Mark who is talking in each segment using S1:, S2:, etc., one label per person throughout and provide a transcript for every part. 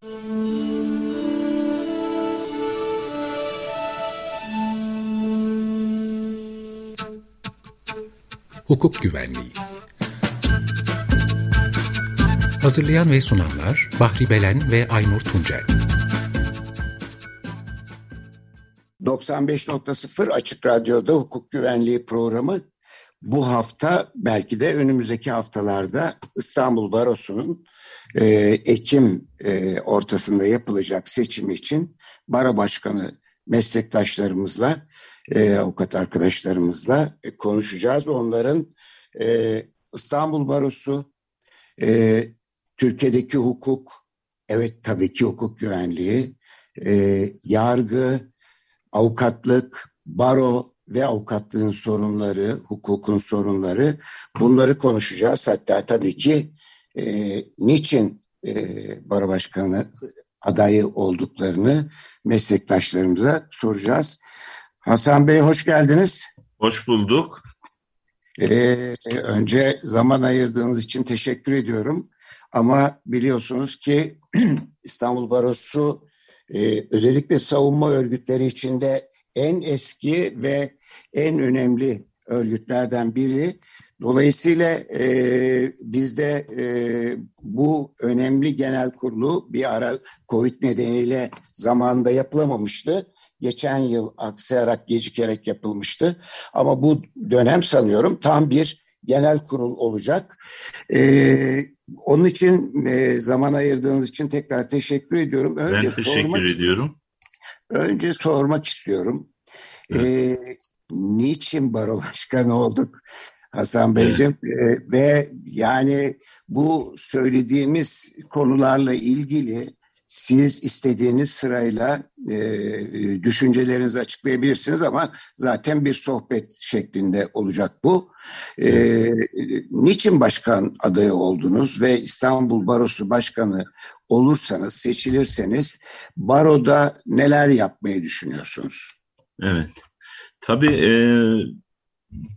S1: Hukuk Güvenliği. Hazırlayan ve sunanlar Bahri Belen ve Aynur Tuncel.
S2: 95.0 Açık Radyo'da hukuk güvenliği programı bu hafta belki de önümüzdeki haftalarda İstanbul Barosu'nun e, Ekim e, ortasında yapılacak seçimi için Baro Başkanı meslektaşlarımızla, e, avukat arkadaşlarımızla e, konuşacağız. Onların e, İstanbul Barosu, e, Türkiye'deki hukuk, evet tabii ki hukuk güvenliği, e, yargı, avukatlık, baro ve avukatlığın sorunları, hukukun sorunları bunları konuşacağız. Hatta tabii ki e, niçin e, baro başkanı adayı olduklarını meslektaşlarımıza soracağız. Hasan Bey hoş geldiniz.
S3: Hoş bulduk.
S2: Ee, önce zaman ayırdığınız için teşekkür ediyorum. Ama biliyorsunuz ki İstanbul Barosu e, özellikle savunma örgütleri içinde en eski ve en önemli örgütlerden biri. Dolayısıyla e, bizde e, bu önemli genel kurulu bir ara Covid nedeniyle zamanında yapılamamıştı. Geçen yıl aksayarak, gecikerek yapılmıştı. Ama bu dönem sanıyorum tam bir genel kurul olacak. Ee, onun için e, zaman ayırdığınız için tekrar teşekkür ediyorum.
S3: Önce ben teşekkür ediyorum.
S2: Önce sormak istiyorum. Ee, niçin baro başkanı olduk? Hasan Beyciğim evet. e, ve yani bu söylediğimiz konularla ilgili siz istediğiniz sırayla e, düşüncelerinizi açıklayabilirsiniz ama zaten bir sohbet şeklinde olacak bu. E, niçin başkan adayı oldunuz ve İstanbul Barosu Başkanı olursanız, seçilirseniz baroda neler yapmayı düşünüyorsunuz?
S3: Evet, tabii e,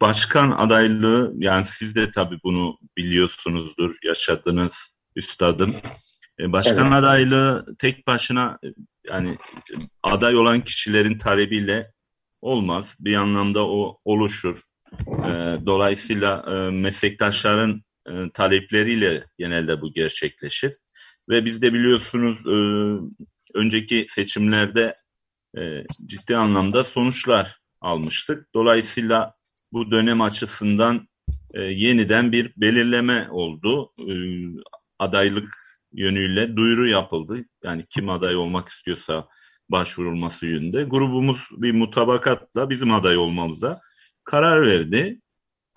S3: başkan adaylığı yani siz de tabii bunu biliyorsunuzdur, yaşadınız üstadım. E, başkan evet. adaylığı tek başına e, yani aday olan kişilerin talebiyle olmaz. Bir anlamda o oluşur. E, dolayısıyla meslektaşların talepleriyle genelde bu gerçekleşir. Ve biz de biliyorsunuz önceki seçimlerde ciddi anlamda sonuçlar almıştık. Dolayısıyla bu dönem açısından yeniden bir belirleme oldu. Adaylık yönüyle duyuru yapıldı. Yani kim aday olmak istiyorsa başvurulması yönünde. Grubumuz bir mutabakatla bizim aday olmamıza karar verdi.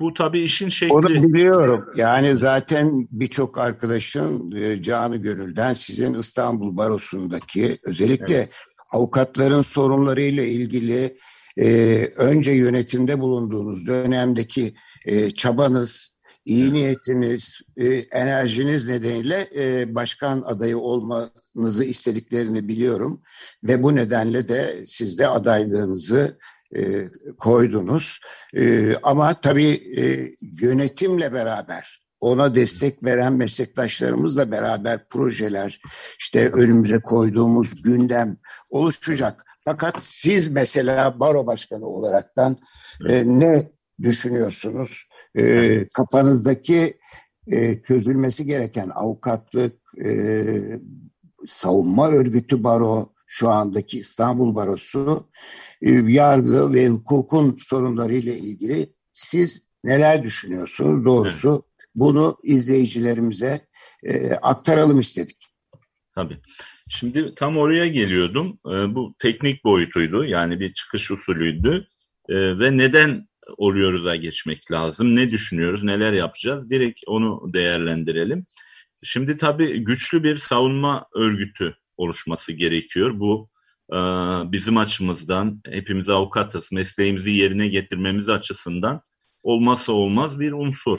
S3: Bu tabii işin şekli.
S2: Onu biliyorum. Yani zaten birçok arkadaşın e, canı gönülden sizin İstanbul Barosu'ndaki özellikle evet. avukatların sorunlarıyla ilgili e, önce yönetimde bulunduğunuz dönemdeki e, çabanız, iyi niyetiniz, e, enerjiniz nedeniyle e, başkan adayı olmanızı istediklerini biliyorum ve bu nedenle de siz de adaylığınızı e, koydunuz. Ama tabii yönetimle beraber ona destek veren meslektaşlarımızla beraber projeler, işte önümüze koyduğumuz gündem oluşacak. Fakat siz mesela baro başkanı olaraktan ne düşünüyorsunuz? e, kafanızdaki e, çözülmesi gereken avukatlık, e, savunma örgütü baro, şu andaki İstanbul Barosu, e, yargı ve hukukun sorunlarıyla ilgili siz neler düşünüyorsunuz? Doğrusu evet. bunu izleyicilerimize e, aktaralım istedik.
S3: Tabii. Şimdi tam oraya geliyordum. E, bu teknik boyutuydu. Yani bir çıkış usulüydü. E, ve neden oluyoruz'a geçmek lazım. Ne düşünüyoruz, neler yapacağız? Direkt onu değerlendirelim. Şimdi tabii güçlü bir savunma örgütü oluşması gerekiyor. Bu e, bizim açımızdan, hepimiz avukatız, mesleğimizi yerine getirmemiz açısından olmazsa olmaz bir unsur.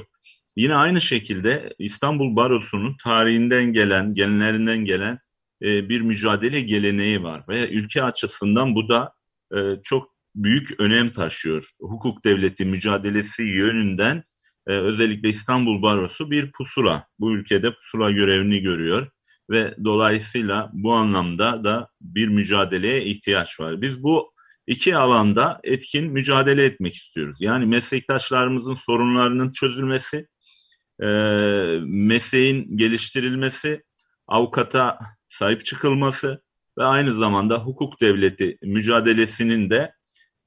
S3: Yine aynı şekilde İstanbul Barosu'nun tarihinden gelen, genlerinden gelen e, bir mücadele geleneği var ve ülke açısından bu da e, çok büyük önem taşıyor. Hukuk devleti mücadelesi yönünden e, özellikle İstanbul Barosu bir pusula. Bu ülkede pusula görevini görüyor. ve dolayısıyla bu anlamda da bir mücadeleye ihtiyaç var. Biz bu iki alanda etkin mücadele etmek istiyoruz. Yani meslektaşlarımızın sorunlarının çözülmesi, e, mesleğin geliştirilmesi, avukata sahip çıkılması ve aynı zamanda hukuk devleti mücadelesinin de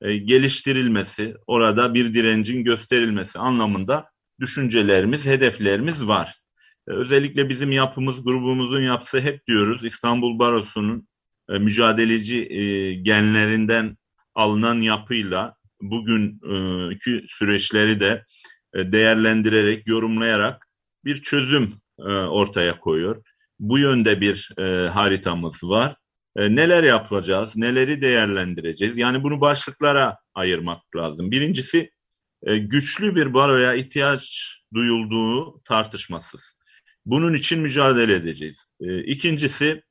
S3: e, geliştirilmesi, orada bir direncin gösterilmesi anlamında düşüncelerimiz, hedeflerimiz var. E, özellikle bizim yapımız, grubumuzun yapısı hep diyoruz İstanbul Barosu'nun e, mücadeleci genlerinden alınan yapıyla bugünkü süreçleri de değerlendirerek, yorumlayarak bir çözüm ortaya koyuyor. Bu yönde bir haritamız var. Neler yapacağız, neleri değerlendireceğiz? Yani bunu başlıklara ayırmak lazım. Birincisi güçlü bir baroya ihtiyaç duyulduğu tartışmasız. Bunun için mücadele edeceğiz. İkincisi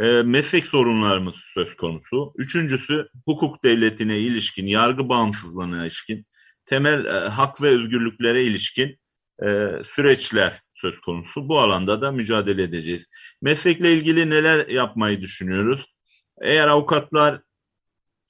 S3: e, meslek sorunlarımız söz konusu. Üçüncüsü hukuk devletine ilişkin, yargı bağımsızlığına ilişkin, temel e, hak ve özgürlüklere ilişkin e, süreçler söz konusu. Bu alanda da mücadele edeceğiz. Meslekle ilgili neler yapmayı düşünüyoruz? Eğer avukatlar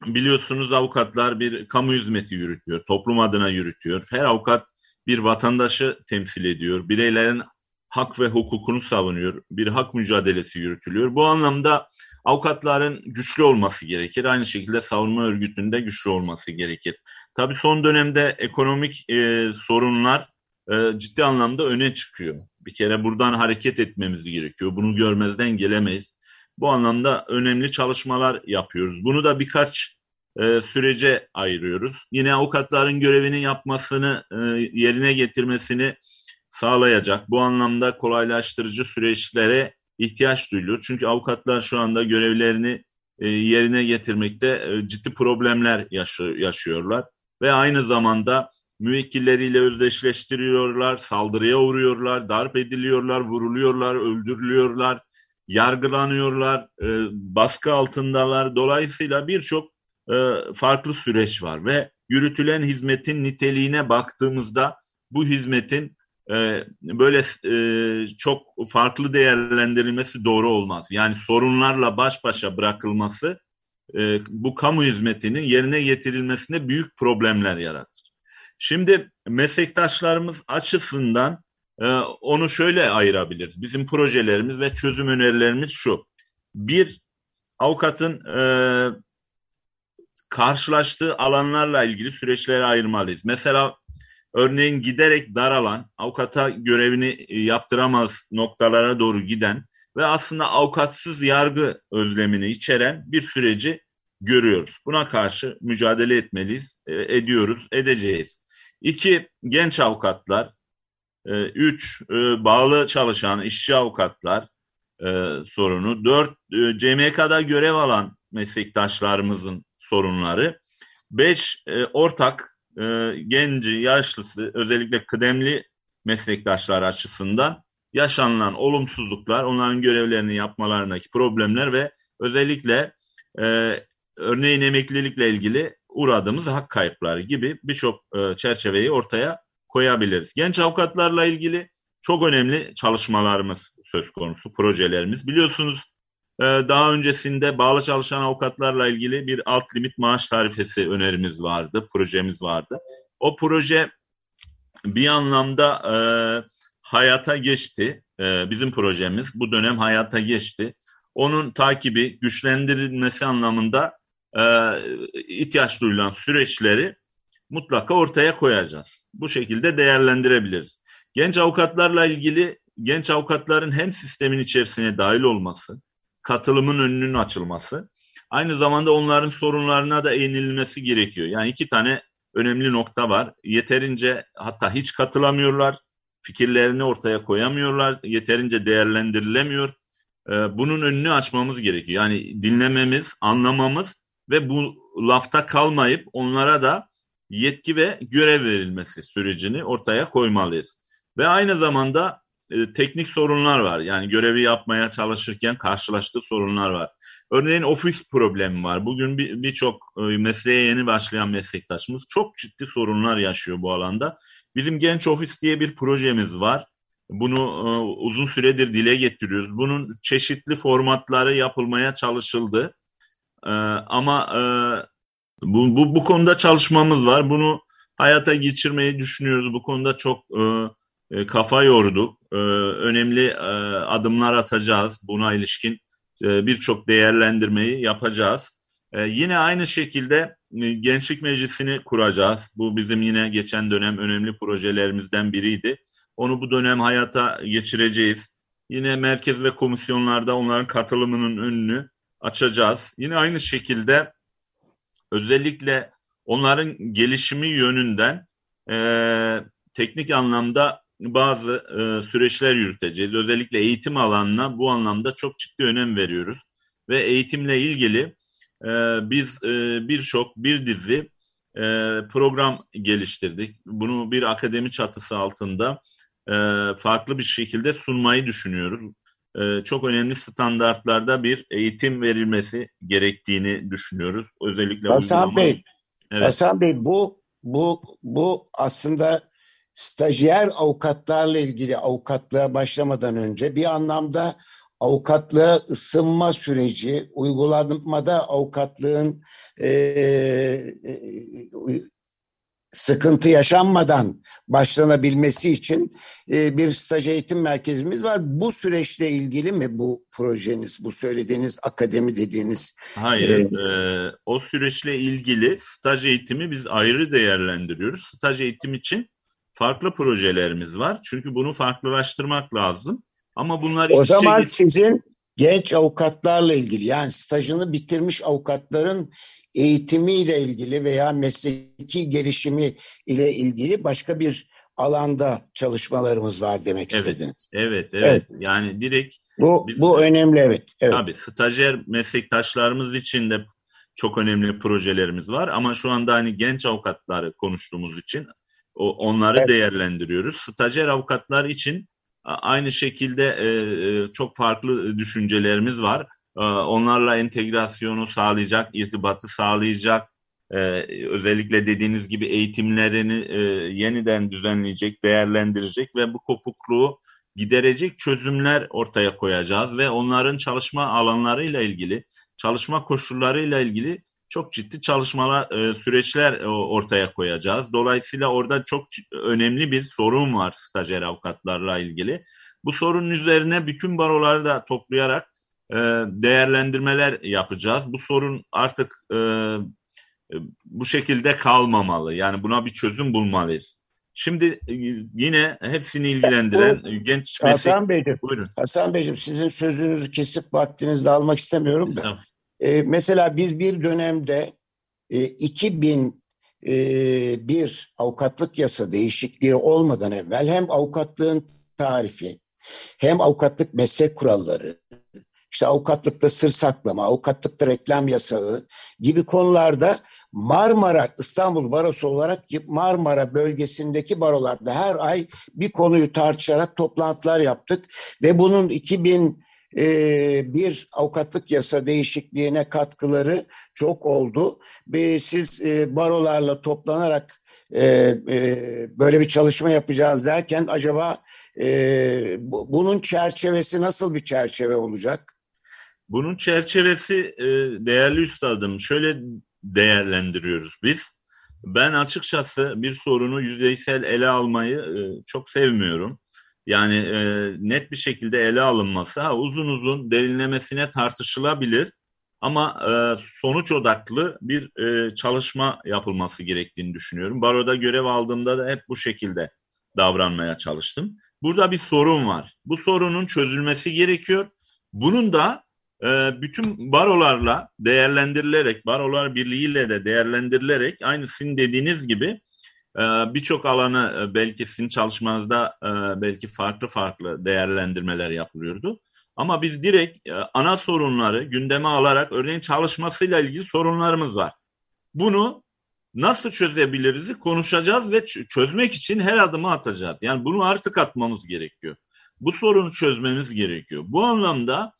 S3: biliyorsunuz avukatlar bir kamu hizmeti yürütüyor, toplum adına yürütüyor. Her avukat bir vatandaşı temsil ediyor. Bireylerin hak ve hukukunu savunuyor. Bir hak mücadelesi yürütülüyor. Bu anlamda avukatların güçlü olması gerekir. Aynı şekilde savunma örgütünde güçlü olması gerekir. Tabii son dönemde ekonomik e, sorunlar e, ciddi anlamda öne çıkıyor. Bir kere buradan hareket etmemiz gerekiyor. Bunu görmezden gelemeyiz. Bu anlamda önemli çalışmalar yapıyoruz. Bunu da birkaç e, sürece ayırıyoruz. Yine avukatların görevini yapmasını, e, yerine getirmesini sağlayacak. Bu anlamda kolaylaştırıcı süreçlere ihtiyaç duyuluyor. Çünkü avukatlar şu anda görevlerini yerine getirmekte ciddi problemler yaşıyorlar. Ve aynı zamanda müvekkilleriyle özdeşleştiriyorlar, saldırıya uğruyorlar, darp ediliyorlar, vuruluyorlar, öldürülüyorlar, yargılanıyorlar, e, baskı altındalar. Dolayısıyla birçok farklı süreç var ve yürütülen hizmetin niteliğine baktığımızda bu hizmetin e, böyle e, çok farklı değerlendirilmesi doğru olmaz. Yani sorunlarla baş başa bırakılması e, bu kamu hizmetinin yerine getirilmesinde büyük problemler yaratır. Şimdi meslektaşlarımız açısından onu şöyle ayırabiliriz. Bizim projelerimiz ve çözüm önerilerimiz şu. Bir, avukatın karşılaştığı alanlarla ilgili süreçleri ayırmalıyız. Mesela örneğin giderek daralan, avukata görevini e, yaptıramaz noktalara doğru giden ve aslında avukatsız yargı özlemini içeren bir süreci görüyoruz. Buna karşı mücadele etmeliyiz, e, ediyoruz, edeceğiz. İki, genç avukatlar. E, üç, bağlı çalışan işçi avukatlar sorunu. Dört, CMK'da görev alan meslektaşlarımızın sorunları. Beş, ortak e, genci, yaşlısı, özellikle kıdemli meslektaşlar açısından yaşanılan olumsuzluklar, onların görevlerini yapmalarındaki problemler ve özellikle e, örneğin emeklilikle ilgili uğradığımız hak kayıpları gibi birçok e, çerçeveyi ortaya koyabiliriz. Genç avukatlarla ilgili çok önemli çalışmalarımız söz konusu, projelerimiz. Biliyorsunuz ee, daha öncesinde bağlı çalışan avukatlarla ilgili bir alt limit maaş tarifesi önerimiz vardı, projemiz vardı. O proje bir anlamda e, hayata geçti. E, bizim projemiz bu dönem hayata geçti. Onun takibi, güçlendirilmesi anlamında e, ihtiyaç duyulan süreçleri mutlaka ortaya koyacağız. Bu şekilde değerlendirebiliriz. Genç avukatlarla ilgili genç avukatların hem sistemin içerisine dahil olması, katılımın önünün açılması. Aynı zamanda onların sorunlarına da eğinilmesi gerekiyor. Yani iki tane önemli nokta var. Yeterince hatta hiç katılamıyorlar. Fikirlerini ortaya koyamıyorlar. Yeterince değerlendirilemiyor. Ee, bunun önünü açmamız gerekiyor. Yani dinlememiz, anlamamız ve bu lafta kalmayıp onlara da yetki ve görev verilmesi sürecini ortaya koymalıyız. Ve aynı zamanda e, teknik sorunlar var. Yani görevi yapmaya çalışırken karşılaştığı sorunlar var. Örneğin ofis problemi var. Bugün birçok bir, e, mesleğe yeni başlayan meslektaşımız çok ciddi sorunlar yaşıyor bu alanda. Bizim Genç Ofis diye bir projemiz var. Bunu e, uzun süredir dile getiriyoruz. Bunun çeşitli formatları yapılmaya çalışıldı. E, ama e, bu, bu, bu konuda çalışmamız var. Bunu hayata geçirmeyi düşünüyoruz. Bu konuda çok e, e, kafa yorduk. E, önemli e, adımlar atacağız. Buna ilişkin e, birçok değerlendirmeyi yapacağız. E, yine aynı şekilde e, Gençlik Meclisi'ni kuracağız. Bu bizim yine geçen dönem önemli projelerimizden biriydi. Onu bu dönem hayata geçireceğiz. Yine merkez ve komisyonlarda onların katılımının önünü açacağız. Yine aynı şekilde özellikle onların gelişimi yönünden e, teknik anlamda bazı e, süreçler yürüteceğiz. Özellikle eğitim alanına bu anlamda çok ciddi önem veriyoruz. Ve eğitimle ilgili e, biz e, birçok bir dizi e, program geliştirdik. Bunu bir akademi çatısı altında e, farklı bir şekilde sunmayı düşünüyoruz. E, çok önemli standartlarda bir eğitim verilmesi gerektiğini düşünüyoruz. Özellikle
S2: Hasan uygulama... Bey, evet. Hasan Bey bu bu bu aslında stajyer avukatlarla ilgili avukatlığa başlamadan önce bir anlamda avukatlığa ısınma süreci, uygulanmada avukatlığın e, e, sıkıntı yaşanmadan başlanabilmesi için e, bir staj eğitim merkezimiz var. Bu süreçle ilgili mi bu projeniz, bu söylediğiniz akademi dediğiniz?
S3: Hayır, e, e, o süreçle ilgili staj eğitimi biz ayrı değerlendiriyoruz. Staj eğitim için farklı projelerimiz var. Çünkü bunu farklılaştırmak lazım. Ama bunlar
S2: O zaman sizin genç avukatlarla ilgili yani stajını bitirmiş avukatların eğitimiyle ilgili veya mesleki gelişimi ile ilgili başka bir alanda çalışmalarımız var demek
S3: evet,
S2: istediniz.
S3: Evet, evet, evet. Yani direkt
S2: bu biz, bu önemli evet. evet.
S3: Tabii stajyer meslektaşlarımız için de çok önemli projelerimiz var ama şu anda hani genç avukatları konuştuğumuz için o, onları evet. değerlendiriyoruz. Stajyer avukatlar için aynı şekilde e, e, çok farklı düşüncelerimiz var. E, onlarla entegrasyonu sağlayacak, irtibatı sağlayacak, e, özellikle dediğiniz gibi eğitimlerini e, yeniden düzenleyecek, değerlendirecek ve bu kopukluğu giderecek çözümler ortaya koyacağız ve onların çalışma alanlarıyla ilgili, çalışma koşullarıyla ilgili çok ciddi çalışmalar, e, süreçler ortaya koyacağız. Dolayısıyla orada çok önemli bir sorun var stajyer avukatlarla ilgili. Bu sorunun üzerine bütün baroları da toplayarak e, değerlendirmeler yapacağız. Bu sorun artık bu şekilde kalmamalı. Yani buna bir çözüm bulmalıyız. Şimdi yine hepsini ilgilendiren Bu, genç
S2: meslek... Hasan Beyciğim, Buyurun. Hasan Beyciğim sizin sözünüzü kesip vaktinizi de almak istemiyorum da. E, mesela biz bir dönemde e, 2001 e, avukatlık yasa değişikliği olmadan evvel hem avukatlığın tarifi hem avukatlık meslek kuralları işte avukatlıkta sır saklama, avukatlıkta reklam yasağı gibi konularda Marmara İstanbul Barosu olarak Marmara bölgesindeki barolarda her ay bir konuyu tartışarak toplantılar yaptık ve bunun 2000 e, bir avukatlık yasa değişikliğine katkıları çok oldu. Ve siz e, barolarla toplanarak e, e, böyle bir çalışma yapacağız derken acaba bu, bunun çerçevesi nasıl bir çerçeve olacak?
S3: Bunun çerçevesi e, değerli üstadım şöyle değerlendiriyoruz biz. Ben açıkçası bir sorunu yüzeysel ele almayı e, çok sevmiyorum yani e, net bir şekilde ele alınması uzun uzun derinlemesine tartışılabilir ama sonuç odaklı bir çalışma yapılması gerektiğini düşünüyorum. Baroda görev aldığımda da hep bu şekilde davranmaya çalıştım. Burada bir sorun var. Bu sorunun çözülmesi gerekiyor. Bunun da bütün barolarla değerlendirilerek, barolar birliğiyle de değerlendirilerek aynı sizin dediğiniz gibi ee, birçok alanı e, belki sizin çalışmanızda e, belki farklı farklı değerlendirmeler yapılıyordu. Ama biz direkt e, ana sorunları gündeme alarak örneğin çalışmasıyla ilgili sorunlarımız var. Bunu nasıl çözebiliriz konuşacağız ve çözmek için her adımı atacağız. Yani bunu artık atmamız gerekiyor. Bu sorunu çözmemiz gerekiyor. Bu anlamda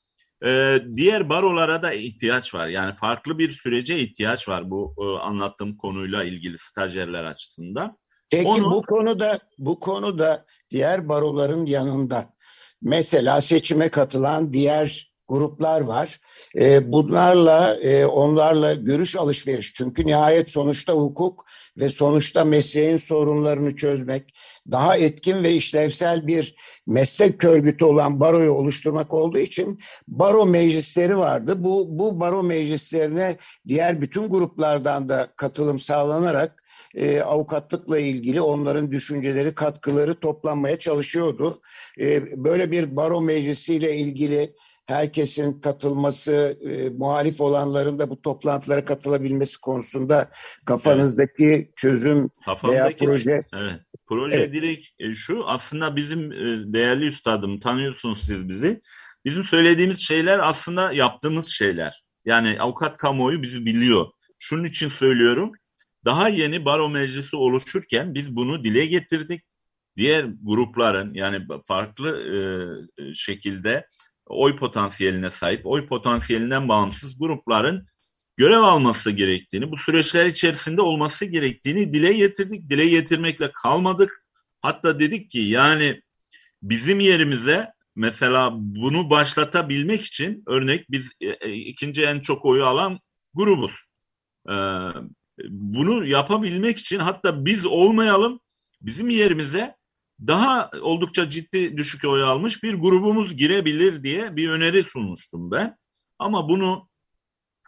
S3: e, diğer barolara da ihtiyaç var. Yani farklı bir sürece ihtiyaç var bu e, anlattığım konuyla ilgili stajyerler açısından.
S2: Peki Onu, bu konuda bu konuda diğer baroların yanında mesela seçime katılan diğer gruplar var. E, bunlarla e, onlarla görüş alışveriş çünkü nihayet sonuçta hukuk ve sonuçta mesleğin sorunlarını çözmek, daha etkin ve işlevsel bir meslek örgütü olan baroyu oluşturmak olduğu için baro meclisleri vardı. Bu, bu baro meclislerine diğer bütün gruplardan da katılım sağlanarak e, avukatlıkla ilgili onların düşünceleri, katkıları toplanmaya çalışıyordu. E, böyle bir baro meclisiyle ilgili herkesin katılması, e, muhalif olanların da bu toplantılara katılabilmesi konusunda kafanızdaki evet. çözüm Kafamdaki, veya proje.
S3: Evet. Proje evet. direkt e, şu aslında bizim e, değerli üstadım tanıyorsunuz siz bizi. Bizim söylediğimiz şeyler aslında yaptığımız şeyler. Yani avukat kamuoyu bizi biliyor. Şunun için söylüyorum. Daha yeni baro meclisi oluşurken biz bunu dile getirdik. Diğer grupların yani farklı e, şekilde oy potansiyeline sahip, oy potansiyelinden bağımsız grupların görev alması gerektiğini, bu süreçler içerisinde olması gerektiğini dile getirdik. Dile getirmekle kalmadık. Hatta dedik ki yani bizim yerimize mesela bunu başlatabilmek için örnek biz e, e, ikinci en çok oyu alan grubuz. Ee, bunu yapabilmek için hatta biz olmayalım bizim yerimize daha oldukça ciddi düşük oy almış bir grubumuz girebilir diye bir öneri sunmuştum ben. Ama bunu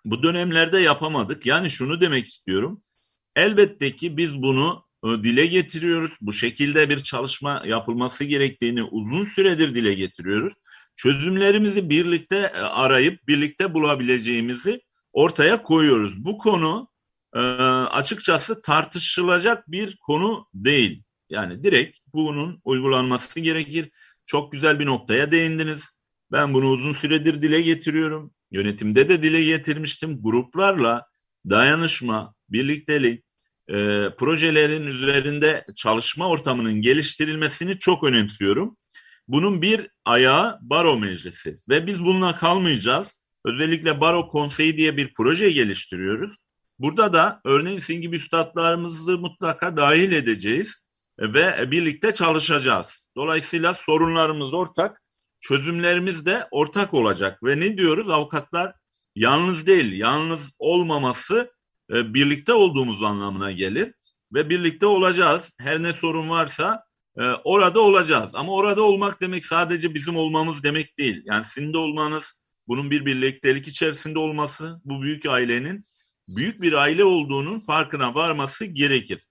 S3: bu dönemlerde yapamadık. Yani şunu demek istiyorum. Elbette ki biz bunu e, dile getiriyoruz. Bu şekilde bir çalışma yapılması gerektiğini uzun süredir dile getiriyoruz. Çözümlerimizi birlikte e, arayıp birlikte bulabileceğimizi ortaya koyuyoruz. Bu konu e, açıkçası tartışılacak bir konu değil. Yani direkt bunun uygulanması gerekir. Çok güzel bir noktaya değindiniz. Ben bunu uzun süredir dile getiriyorum. Yönetimde de dile getirmiştim. Gruplarla dayanışma, birliktelik, e, projelerin üzerinde çalışma ortamının geliştirilmesini çok önemsiyorum. Bunun bir ayağı baro meclisi ve biz bununla kalmayacağız. Özellikle baro konseyi diye bir proje geliştiriyoruz. Burada da örneğin sizin gibi üstadlarımızı mutlaka dahil edeceğiz ve birlikte çalışacağız. Dolayısıyla sorunlarımız ortak, çözümlerimiz de ortak olacak. Ve ne diyoruz? Avukatlar yalnız değil, yalnız olmaması e, birlikte olduğumuz anlamına gelir. Ve birlikte olacağız. Her ne sorun varsa e, orada olacağız. Ama orada olmak demek sadece bizim olmamız demek değil. Yani sizin de olmanız, bunun bir birliktelik içerisinde olması, bu büyük ailenin büyük bir aile olduğunun farkına varması gerekir.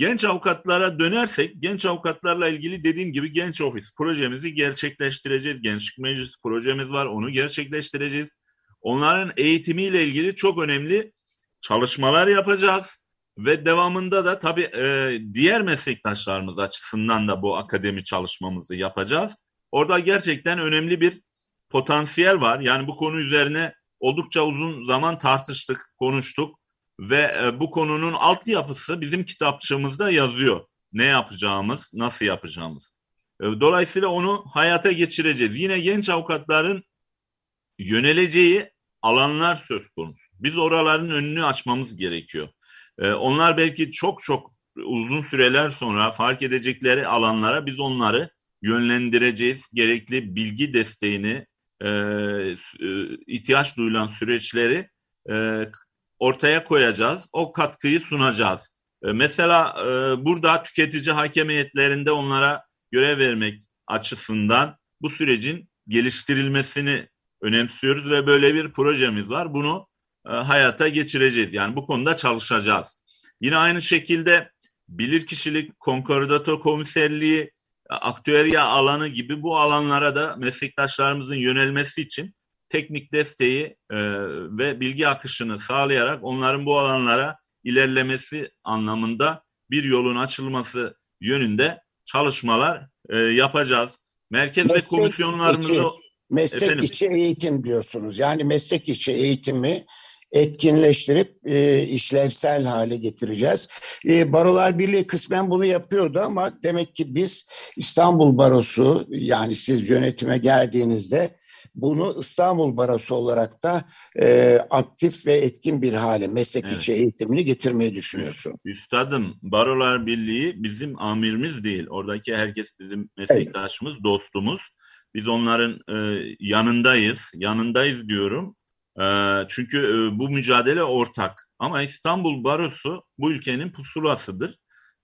S3: Genç avukatlara dönersek, genç avukatlarla ilgili dediğim gibi genç ofis projemizi gerçekleştireceğiz. Gençlik meclisi projemiz var, onu gerçekleştireceğiz. Onların eğitimiyle ilgili çok önemli çalışmalar yapacağız. Ve devamında da tabii e, diğer meslektaşlarımız açısından da bu akademi çalışmamızı yapacağız. Orada gerçekten önemli bir potansiyel var. Yani bu konu üzerine oldukça uzun zaman tartıştık, konuştuk ve e, bu konunun altyapısı bizim kitapçığımızda yazıyor. Ne yapacağımız, nasıl yapacağımız. E, dolayısıyla onu hayata geçireceğiz. Yine genç avukatların yöneleceği alanlar söz konusu. Biz oraların önünü açmamız gerekiyor. E, onlar belki çok çok uzun süreler sonra fark edecekleri alanlara biz onları yönlendireceğiz. Gerekli bilgi desteğini, ihtiyaç duyulan süreçleri ortaya koyacağız. O katkıyı sunacağız. E, mesela e, burada tüketici hakemiyetlerinde onlara görev vermek açısından bu sürecin geliştirilmesini önemsiyoruz ve böyle bir projemiz var. Bunu e, hayata geçireceğiz. Yani bu konuda çalışacağız. Yine aynı şekilde bilirkişilik, konkordato komiserliği, aktüerya alanı gibi bu alanlara da meslektaşlarımızın yönelmesi için teknik desteği e, ve bilgi akışını sağlayarak onların bu alanlara ilerlemesi anlamında bir yolun açılması yönünde çalışmalar e, yapacağız. Merkez meslek ve komisyonlarımızı... Içi,
S2: meslek efendim, içi eğitim diyorsunuz. Yani meslek içi eğitimi etkinleştirip e, işlevsel hale getireceğiz. E, Barolar Birliği kısmen bunu yapıyordu ama demek ki biz İstanbul Barosu yani siz yönetime geldiğinizde bunu İstanbul Barosu olarak da e, aktif ve etkin bir hale meslek evet. içi eğitimini getirmeyi düşünüyorsun.
S3: Üstadım Barolar Birliği bizim amirimiz değil. Oradaki herkes bizim meslektaşımız, evet. dostumuz. Biz onların e, yanındayız. Yanındayız diyorum. E, çünkü e, bu mücadele ortak. Ama İstanbul Barosu bu ülkenin pusulasıdır.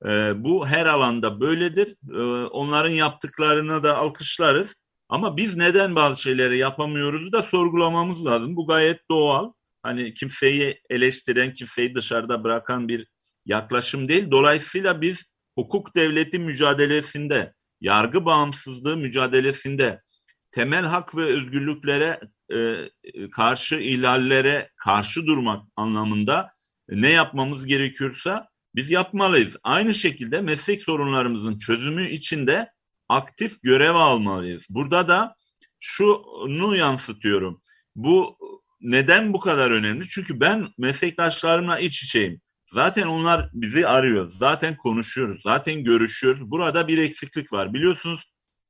S3: E, bu her alanda böyledir. E, onların yaptıklarını da alkışlarız. Ama biz neden bazı şeyleri yapamıyoruz da sorgulamamız lazım. Bu gayet doğal. Hani kimseyi eleştiren, kimseyi dışarıda bırakan bir yaklaşım değil. Dolayısıyla biz hukuk devleti mücadelesinde, yargı bağımsızlığı mücadelesinde, temel hak ve özgürlüklere e, karşı ihlallere karşı durmak anlamında ne yapmamız gerekiyorsa biz yapmalıyız. Aynı şekilde meslek sorunlarımızın çözümü içinde aktif görev almalıyız. Burada da şunu yansıtıyorum. Bu neden bu kadar önemli? Çünkü ben meslektaşlarımla iç içeyim. Zaten onlar bizi arıyor. Zaten konuşuyoruz. Zaten görüşüyoruz. Burada bir eksiklik var. Biliyorsunuz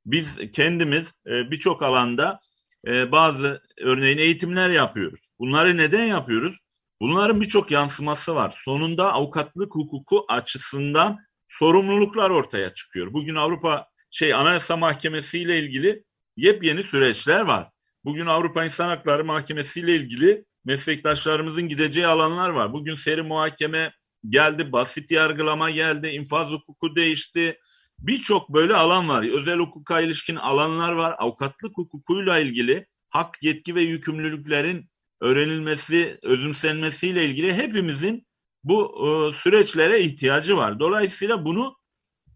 S3: biz kendimiz e, birçok alanda e, bazı örneğin eğitimler yapıyoruz. Bunları neden yapıyoruz? Bunların birçok yansıması var. Sonunda avukatlık hukuku açısından sorumluluklar ortaya çıkıyor. Bugün Avrupa şey Anayasa Mahkemesi ile ilgili yepyeni süreçler var. Bugün Avrupa İnsan Hakları Mahkemesi ile ilgili meslektaşlarımızın gideceği alanlar var. Bugün seri muhakeme geldi, basit yargılama geldi, infaz hukuku değişti. Birçok böyle alan var. Özel hukuka ilişkin alanlar var. Avukatlık hukukuyla ilgili hak, yetki ve yükümlülüklerin öğrenilmesi, özümsenmesiyle ilgili hepimizin bu e, süreçlere ihtiyacı var. Dolayısıyla bunu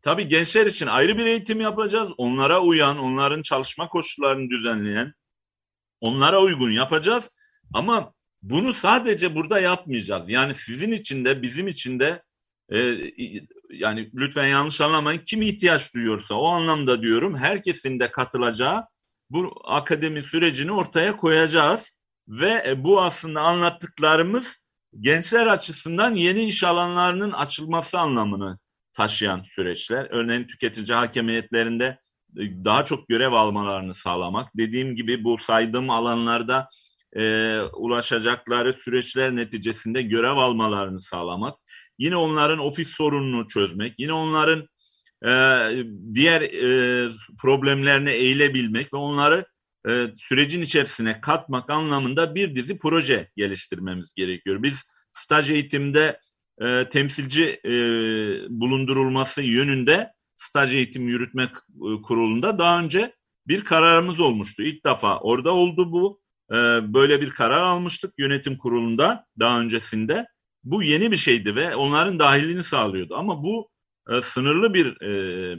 S3: Tabii gençler için ayrı bir eğitim yapacağız. Onlara uyan, onların çalışma koşullarını düzenleyen, onlara uygun yapacağız. Ama bunu sadece burada yapmayacağız. Yani sizin için de bizim için de e, yani lütfen yanlış anlamayın kim ihtiyaç duyuyorsa o anlamda diyorum herkesin de katılacağı bu akademi sürecini ortaya koyacağız ve e, bu aslında anlattıklarımız gençler açısından yeni iş alanlarının açılması anlamını taşıyan süreçler. Örneğin tüketici hakemiyetlerinde e, daha çok görev almalarını sağlamak. Dediğim gibi bu saydığım alanlarda e, ulaşacakları süreçler neticesinde görev almalarını sağlamak. Yine onların ofis sorununu çözmek. Yine onların e, diğer e, problemlerine eğilebilmek ve onları e, sürecin içerisine katmak anlamında bir dizi proje geliştirmemiz gerekiyor. Biz staj eğitimde e, temsilci e, bulundurulması yönünde staj eğitim yürütme e, kurulunda daha önce bir kararımız olmuştu. İlk defa orada oldu bu. E, böyle bir karar almıştık yönetim kurulunda daha öncesinde. Bu yeni bir şeydi ve onların dahilini sağlıyordu. Ama bu e, sınırlı bir e,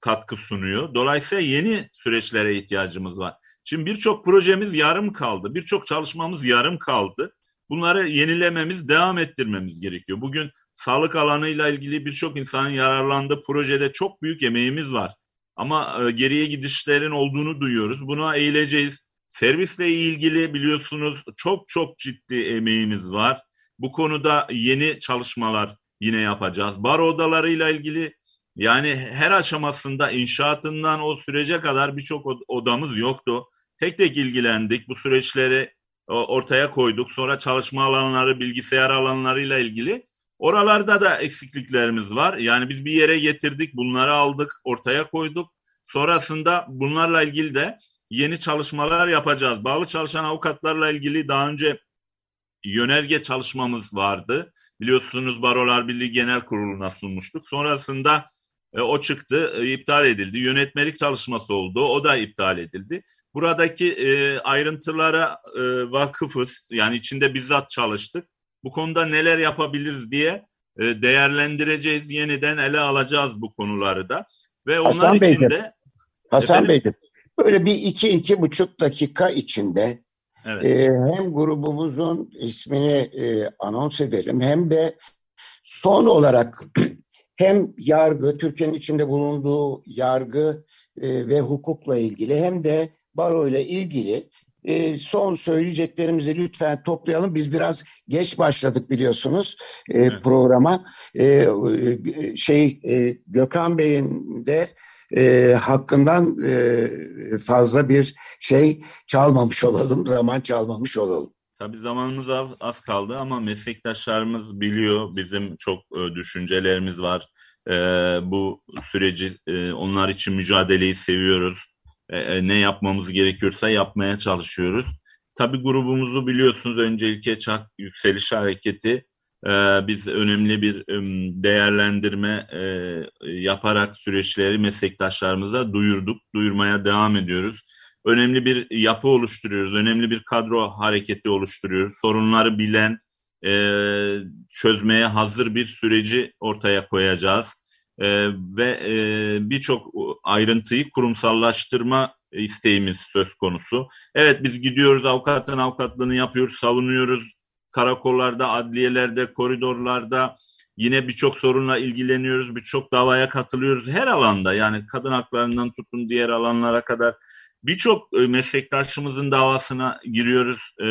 S3: katkı sunuyor. Dolayısıyla yeni süreçlere ihtiyacımız var. Şimdi birçok projemiz yarım kaldı. Birçok çalışmamız yarım kaldı. Bunları yenilememiz, devam ettirmemiz gerekiyor. Bugün sağlık alanıyla ilgili birçok insanın yararlandığı projede çok büyük emeğimiz var. Ama e, geriye gidişlerin olduğunu duyuyoruz. Buna eğileceğiz. Servisle ilgili biliyorsunuz çok çok ciddi emeğimiz var. Bu konuda yeni çalışmalar yine yapacağız. Bar odalarıyla ilgili yani her aşamasında inşaatından o sürece kadar birçok odamız yoktu. Tek tek ilgilendik. Bu süreçleri ortaya koyduk. Sonra çalışma alanları, bilgisayar alanlarıyla ilgili. Oralarda da eksikliklerimiz var. Yani biz bir yere getirdik, bunları aldık, ortaya koyduk. Sonrasında bunlarla ilgili de yeni çalışmalar yapacağız. Bağlı çalışan avukatlarla ilgili daha önce yönerge çalışmamız vardı. Biliyorsunuz Barolar Birliği Genel Kurulu'na sunmuştuk. Sonrasında e, o çıktı, e, iptal edildi. Yönetmelik çalışması oldu, o da iptal edildi. Buradaki e, ayrıntılara e, vakıfız. Yani içinde bizzat çalıştık. Bu konuda neler yapabiliriz diye e, değerlendireceğiz. Yeniden ele alacağız bu konuları da. Ve onlar Hasan için de...
S2: Hasan Beyciğim, böyle bir iki, iki buçuk dakika içinde evet. e, hem grubumuzun ismini e, anons edelim hem de son olarak hem yargı, Türkiye'nin içinde bulunduğu yargı e, ve hukukla ilgili hem de baro ile ilgili e, son söyleyeceklerimizi lütfen toplayalım. Biz biraz geç başladık biliyorsunuz e, evet. programa. E, şey e, Gökhan Bey'in de e, hakkından e, fazla bir şey çalmamış olalım, zaman çalmamış olalım.
S3: Tabii zamanımız az, az kaldı ama meslektaşlarımız biliyor. Bizim çok e, düşüncelerimiz var. E, bu süreci e, onlar için mücadeleyi seviyoruz. E, e, ne yapmamız gerekiyorsa yapmaya çalışıyoruz. Tabii grubumuzu biliyorsunuz önce ilke çak yükseliş hareketi. E, biz önemli bir e, değerlendirme e, yaparak süreçleri meslektaşlarımıza duyurduk. Duyurmaya devam ediyoruz önemli bir yapı oluşturuyoruz. Önemli bir kadro hareketi oluşturuyoruz. Sorunları bilen, e, çözmeye hazır bir süreci ortaya koyacağız. E, ve e, birçok ayrıntıyı kurumsallaştırma isteğimiz söz konusu. Evet biz gidiyoruz avukatın avukatlığını yapıyoruz, savunuyoruz. Karakollarda, adliyelerde, koridorlarda yine birçok sorunla ilgileniyoruz, birçok davaya katılıyoruz. Her alanda yani kadın haklarından tutun diğer alanlara kadar birçok e, meslektaşımızın davasına giriyoruz, e,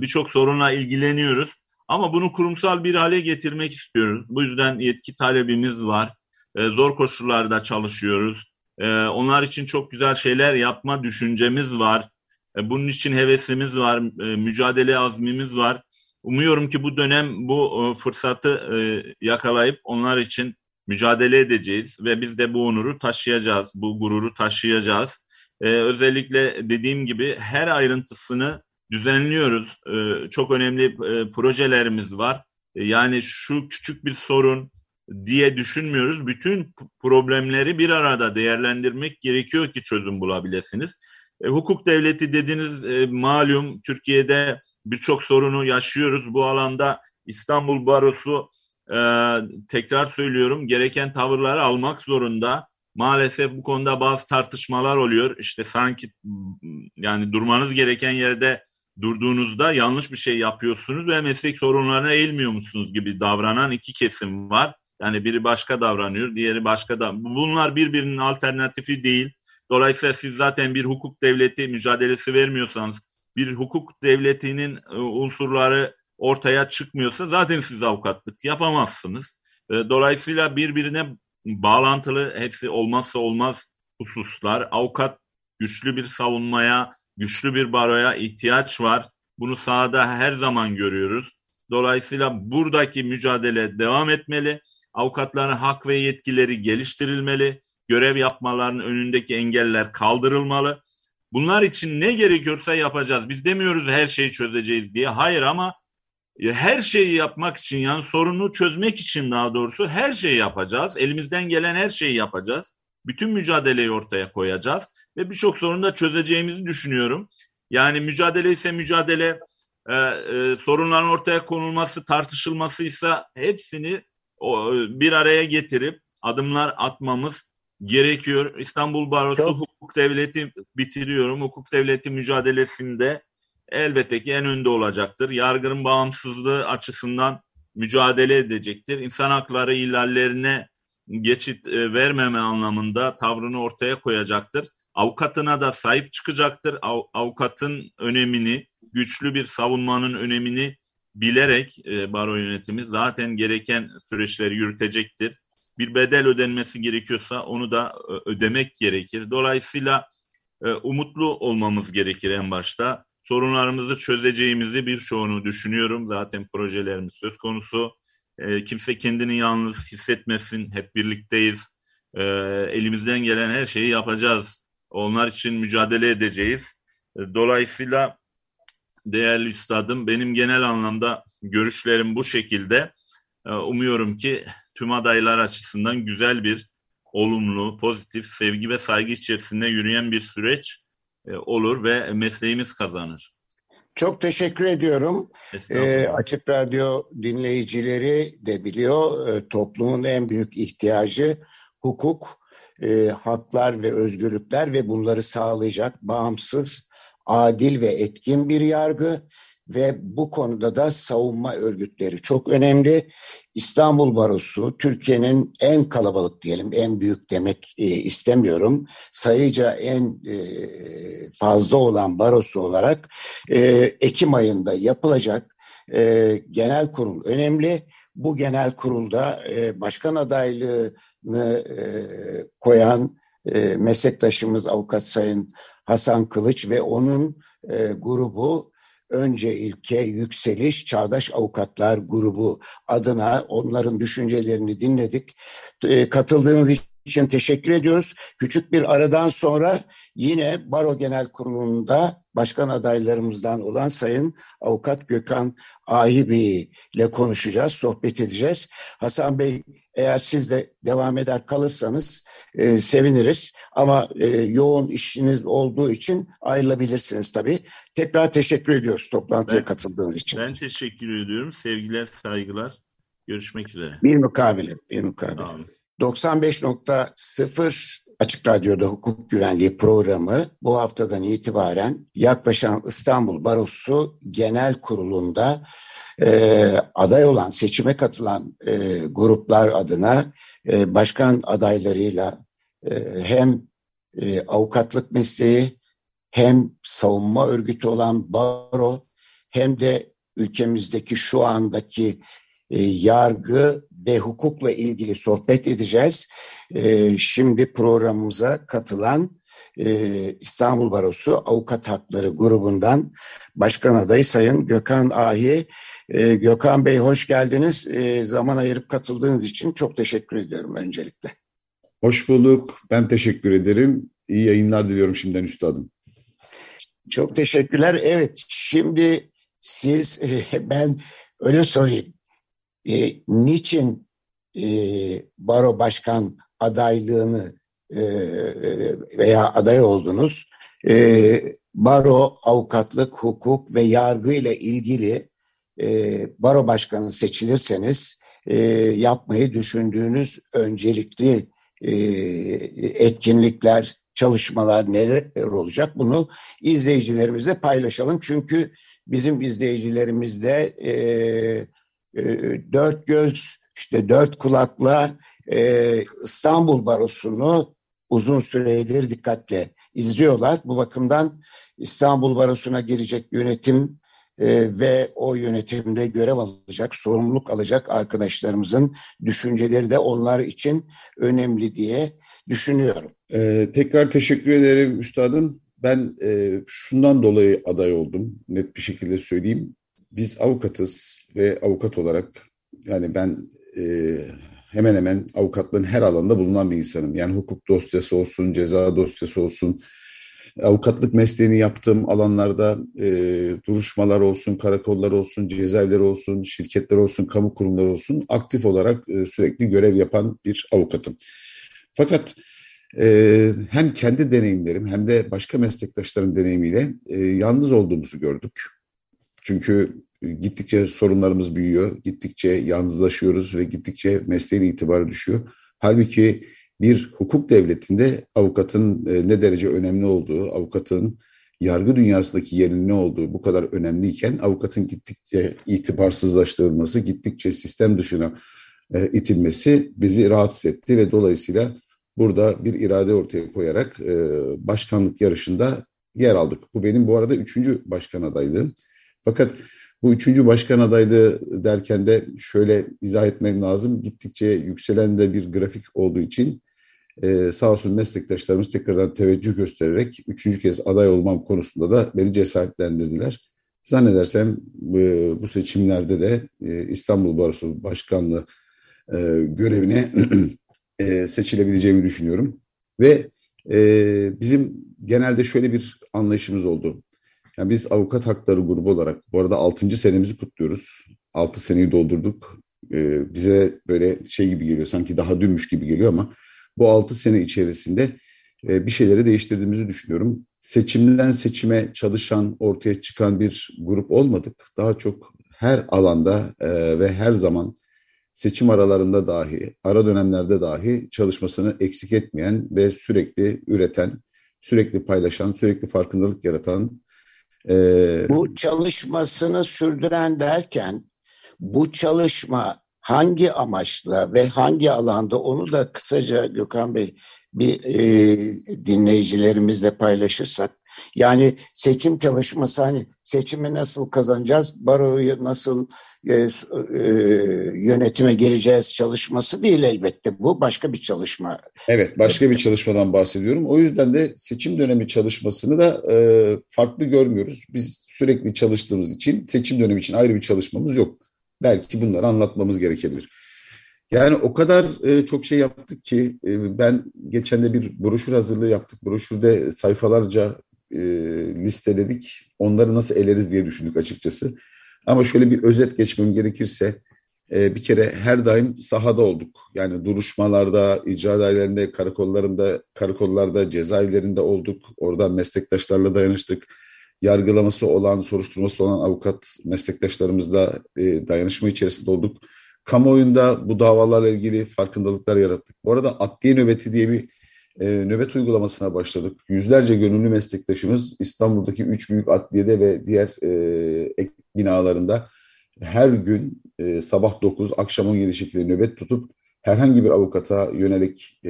S3: birçok sorunla ilgileniyoruz. Ama bunu kurumsal bir hale getirmek istiyoruz. Bu yüzden yetki talebimiz var. E, zor koşullarda çalışıyoruz. Onlar için çok güzel şeyler yapma düşüncemiz var. Bunun için hevesimiz var, mücadele azmimiz var. Umuyorum ki bu dönem bu fırsatı yakalayıp onlar için mücadele edeceğiz ve biz de bu onuru taşıyacağız, bu gururu taşıyacağız e, özellikle dediğim gibi her ayrıntısını düzenliyoruz. E, çok önemli e, projelerimiz var. E, yani şu küçük bir sorun diye düşünmüyoruz. Bütün problemleri bir arada değerlendirmek gerekiyor ki çözüm bulabilirsiniz. E, hukuk devleti dediğiniz e, malum Türkiye'de birçok sorunu yaşıyoruz. Bu alanda İstanbul Barosu e, tekrar söylüyorum gereken tavırları almak zorunda maalesef bu konuda bazı tartışmalar oluyor. İşte sanki yani durmanız gereken yerde durduğunuzda yanlış bir şey yapıyorsunuz ve meslek sorunlarına eğilmiyor musunuz gibi davranan iki kesim var. Yani biri başka davranıyor, diğeri başka da. Bunlar birbirinin alternatifi değil. Dolayısıyla siz zaten bir hukuk devleti mücadelesi vermiyorsanız, bir hukuk devletinin e, unsurları ortaya çıkmıyorsa zaten siz avukatlık yapamazsınız. E, dolayısıyla birbirine bağlantılı hepsi olmazsa olmaz hususlar. Avukat güçlü bir savunmaya, güçlü bir baroya ihtiyaç var. Bunu sahada her zaman görüyoruz. Dolayısıyla buradaki mücadele devam etmeli. Avukatların hak ve yetkileri geliştirilmeli. Görev yapmalarının önündeki engeller kaldırılmalı. Bunlar için ne gerekiyorsa yapacağız. Biz demiyoruz her şeyi çözeceğiz diye. Hayır ama her şeyi yapmak için yani sorunu çözmek için daha doğrusu her şeyi yapacağız. Elimizden gelen her şeyi yapacağız. Bütün mücadeleyi ortaya koyacağız ve birçok sorunu da çözeceğimizi düşünüyorum. Yani mücadele ise mücadele, e, e, sorunların ortaya konulması, tartışılmasıysa hepsini o, bir araya getirip adımlar atmamız gerekiyor. İstanbul Barosu Çok. hukuk devleti bitiriyorum. Hukuk devleti mücadelesinde elbette ki en önde olacaktır. Yargının bağımsızlığı açısından mücadele edecektir. İnsan hakları ihlallerine geçit e, vermeme anlamında tavrını ortaya koyacaktır. Avukatına da sahip çıkacaktır. Av, avukatın önemini, güçlü bir savunmanın önemini bilerek e, baro yönetimi zaten gereken süreçleri yürütecektir. Bir bedel ödenmesi gerekiyorsa onu da e, ödemek gerekir. Dolayısıyla e, umutlu olmamız gerekir en başta sorunlarımızı çözeceğimizi birçoğunu düşünüyorum. Zaten projelerimiz söz konusu. Kimse kendini yalnız hissetmesin. Hep birlikteyiz. Elimizden gelen her şeyi yapacağız. Onlar için mücadele edeceğiz. Dolayısıyla değerli üstadım benim genel anlamda görüşlerim bu şekilde. E, umuyorum ki tüm adaylar açısından güzel bir olumlu, pozitif, sevgi ve saygı içerisinde yürüyen bir süreç e, olur ve mesleğimiz kazanır.
S2: Çok teşekkür ediyorum. E, Açık Radyo dinleyicileri de biliyor e, toplumun en büyük ihtiyacı hukuk, e, haklar ve özgürlükler ve bunları sağlayacak bağımsız, adil ve etkin bir yargı ve bu konuda da savunma örgütleri çok önemli. İstanbul Barosu Türkiye'nin en kalabalık diyelim, en büyük demek e, istemiyorum. Sayıca en e, fazla olan barosu olarak e, Ekim ayında yapılacak genel kurul önemli. Bu genel kurulda başkan adaylığını koyan meslektaşımız avukat Sayın Hasan Kılıç ve onun e, grubu Önce İlke Yükseliş Çağdaş Avukatlar Grubu adına onların düşüncelerini dinledik. E, katıldığınız için teşekkür ediyoruz. Küçük bir aradan sonra yine Baro Genel Kurulu'nda başkan adaylarımızdan olan Sayın Avukat Gökhan Ahibi ile konuşacağız, sohbet edeceğiz. Hasan Bey eğer siz de devam eder kalırsanız e, seviniriz. Ama e, yoğun işiniz olduğu için ayrılabilirsiniz tabii. Tekrar teşekkür ediyoruz toplantıya ben, katıldığınız için.
S3: Ben teşekkür ediyorum. Sevgiler, saygılar. Görüşmek üzere.
S2: Bir mukabele, bir mukabele. 95.0 Açık Radyo'da hukuk güvenliği programı bu haftadan itibaren yaklaşan İstanbul Barosu Genel Kurulu'nda e, aday olan, seçime katılan e, gruplar adına e, başkan adaylarıyla e, hem e, avukatlık mesleği hem savunma örgütü olan baro hem de ülkemizdeki şu andaki e, yargı ve hukukla ilgili sohbet edeceğiz. E, şimdi programımıza katılan e, İstanbul Barosu Avukat Hakları grubundan Başkan Adayı Sayın Gökhan Ahi. E, Gökhan Bey hoş geldiniz. E, zaman ayırıp katıldığınız için çok teşekkür ediyorum öncelikle.
S4: Hoş bulduk. Ben teşekkür ederim. İyi yayınlar diliyorum şimdiden üstadım.
S2: Çok teşekkürler. Evet, şimdi siz, ben öyle sorayım. E, niçin e, baro başkan adaylığını e, veya aday oldunuz? E, baro, avukatlık, hukuk ve yargı ile ilgili e, baro başkanı seçilirseniz e, yapmayı düşündüğünüz öncelikli e, etkinlikler, çalışmalar neler olacak bunu izleyicilerimizle paylaşalım. Çünkü bizim izleyicilerimizde e, e, dört göz, işte dört kulakla e, İstanbul Barosu'nu uzun süredir dikkatle izliyorlar. Bu bakımdan İstanbul Barosu'na girecek yönetim e, ve o yönetimde görev alacak, sorumluluk alacak arkadaşlarımızın düşünceleri de onlar için önemli diye düşünüyorum.
S4: Ee, tekrar teşekkür ederim üstadım. Ben e, şundan dolayı aday oldum. Net bir şekilde söyleyeyim. Biz avukatız ve avukat olarak yani ben e, hemen hemen avukatlığın her alanda bulunan bir insanım. Yani hukuk dosyası olsun, ceza dosyası olsun, avukatlık mesleğini yaptığım alanlarda e, duruşmalar olsun, karakollar olsun, cezaevleri olsun, şirketler olsun, kamu kurumları olsun aktif olarak e, sürekli görev yapan bir avukatım. Fakat e, hem kendi deneyimlerim hem de başka meslektaşların deneyimiyle e, yalnız olduğumuzu gördük. Çünkü gittikçe sorunlarımız büyüyor, gittikçe yalnızlaşıyoruz ve gittikçe mesleğin itibarı düşüyor. Halbuki bir hukuk devletinde avukatın e, ne derece önemli olduğu, avukatın yargı dünyasındaki yerinin ne olduğu bu kadar önemliyken avukatın gittikçe itibarsızlaştırılması, gittikçe sistem dışına e, itilmesi bizi rahatsız etti ve dolayısıyla burada bir irade ortaya koyarak e, başkanlık yarışında yer aldık. Bu benim bu arada üçüncü başkan adaylığım. Fakat bu üçüncü başkan adaylığı derken de şöyle izah etmem lazım. Gittikçe yükselen de bir grafik olduğu için e, sağ olsun meslektaşlarımız tekrardan teveccüh göstererek üçüncü kez aday olmam konusunda da beni cesaretlendirdiler. Zannedersem e, bu seçimlerde de e, İstanbul Barosu Başkanlığı e, görevine e, seçilebileceğimi düşünüyorum. Ve e, bizim genelde şöyle bir anlayışımız oldu. Yani biz avukat hakları grubu olarak, bu arada 6. senemizi kutluyoruz. 6 seneyi doldurduk. E, bize böyle şey gibi geliyor, sanki daha dünmüş gibi geliyor ama bu 6 sene içerisinde e, bir şeyleri değiştirdiğimizi düşünüyorum. Seçimden seçime çalışan, ortaya çıkan bir grup olmadık. Daha çok her alanda e, ve her zaman seçim aralarında dahi, ara dönemlerde dahi çalışmasını eksik etmeyen ve sürekli üreten, sürekli paylaşan, sürekli farkındalık yaratan.
S2: E, bu çalışmasını sürdüren derken bu çalışma hangi amaçla ve hangi alanda onu da kısaca Gökhan Bey bir e, dinleyicilerimizle paylaşırsak Yani seçim çalışması hani seçimi nasıl kazanacağız, baroyu nasıl e, e, yönetime geleceğiz çalışması değil elbette. Bu başka bir çalışma.
S4: Evet, başka bir çalışmadan bahsediyorum. O yüzden de seçim dönemi çalışmasını da e, farklı görmüyoruz. Biz sürekli çalıştığımız için seçim dönemi için ayrı bir çalışmamız yok. Belki bunları anlatmamız gerekebilir. Yani o kadar e, çok şey yaptık ki e, ben geçen de bir broşür hazırlığı yaptık. Broşürde sayfalarca e, listeledik. Onları nasıl eleriz diye düşündük açıkçası. Ama şöyle bir özet geçmem gerekirse e, bir kere her daim sahada olduk. Yani duruşmalarda, icra dairelerinde, karakollarında, karakollarda, cezaevlerinde olduk. Orada meslektaşlarla dayanıştık. Yargılaması olan, soruşturması olan avukat meslektaşlarımızla e, dayanışma içerisinde olduk. Kamuoyunda bu davalarla ilgili farkındalıklar yarattık. Bu arada adliye nöbeti diye bir e, nöbet uygulamasına başladık. Yüzlerce gönüllü meslektaşımız İstanbul'daki üç büyük adliyede ve diğer e, ek binalarında her gün e, sabah 9, akşam 17 şekilde nöbet tutup herhangi bir avukata yönelik e,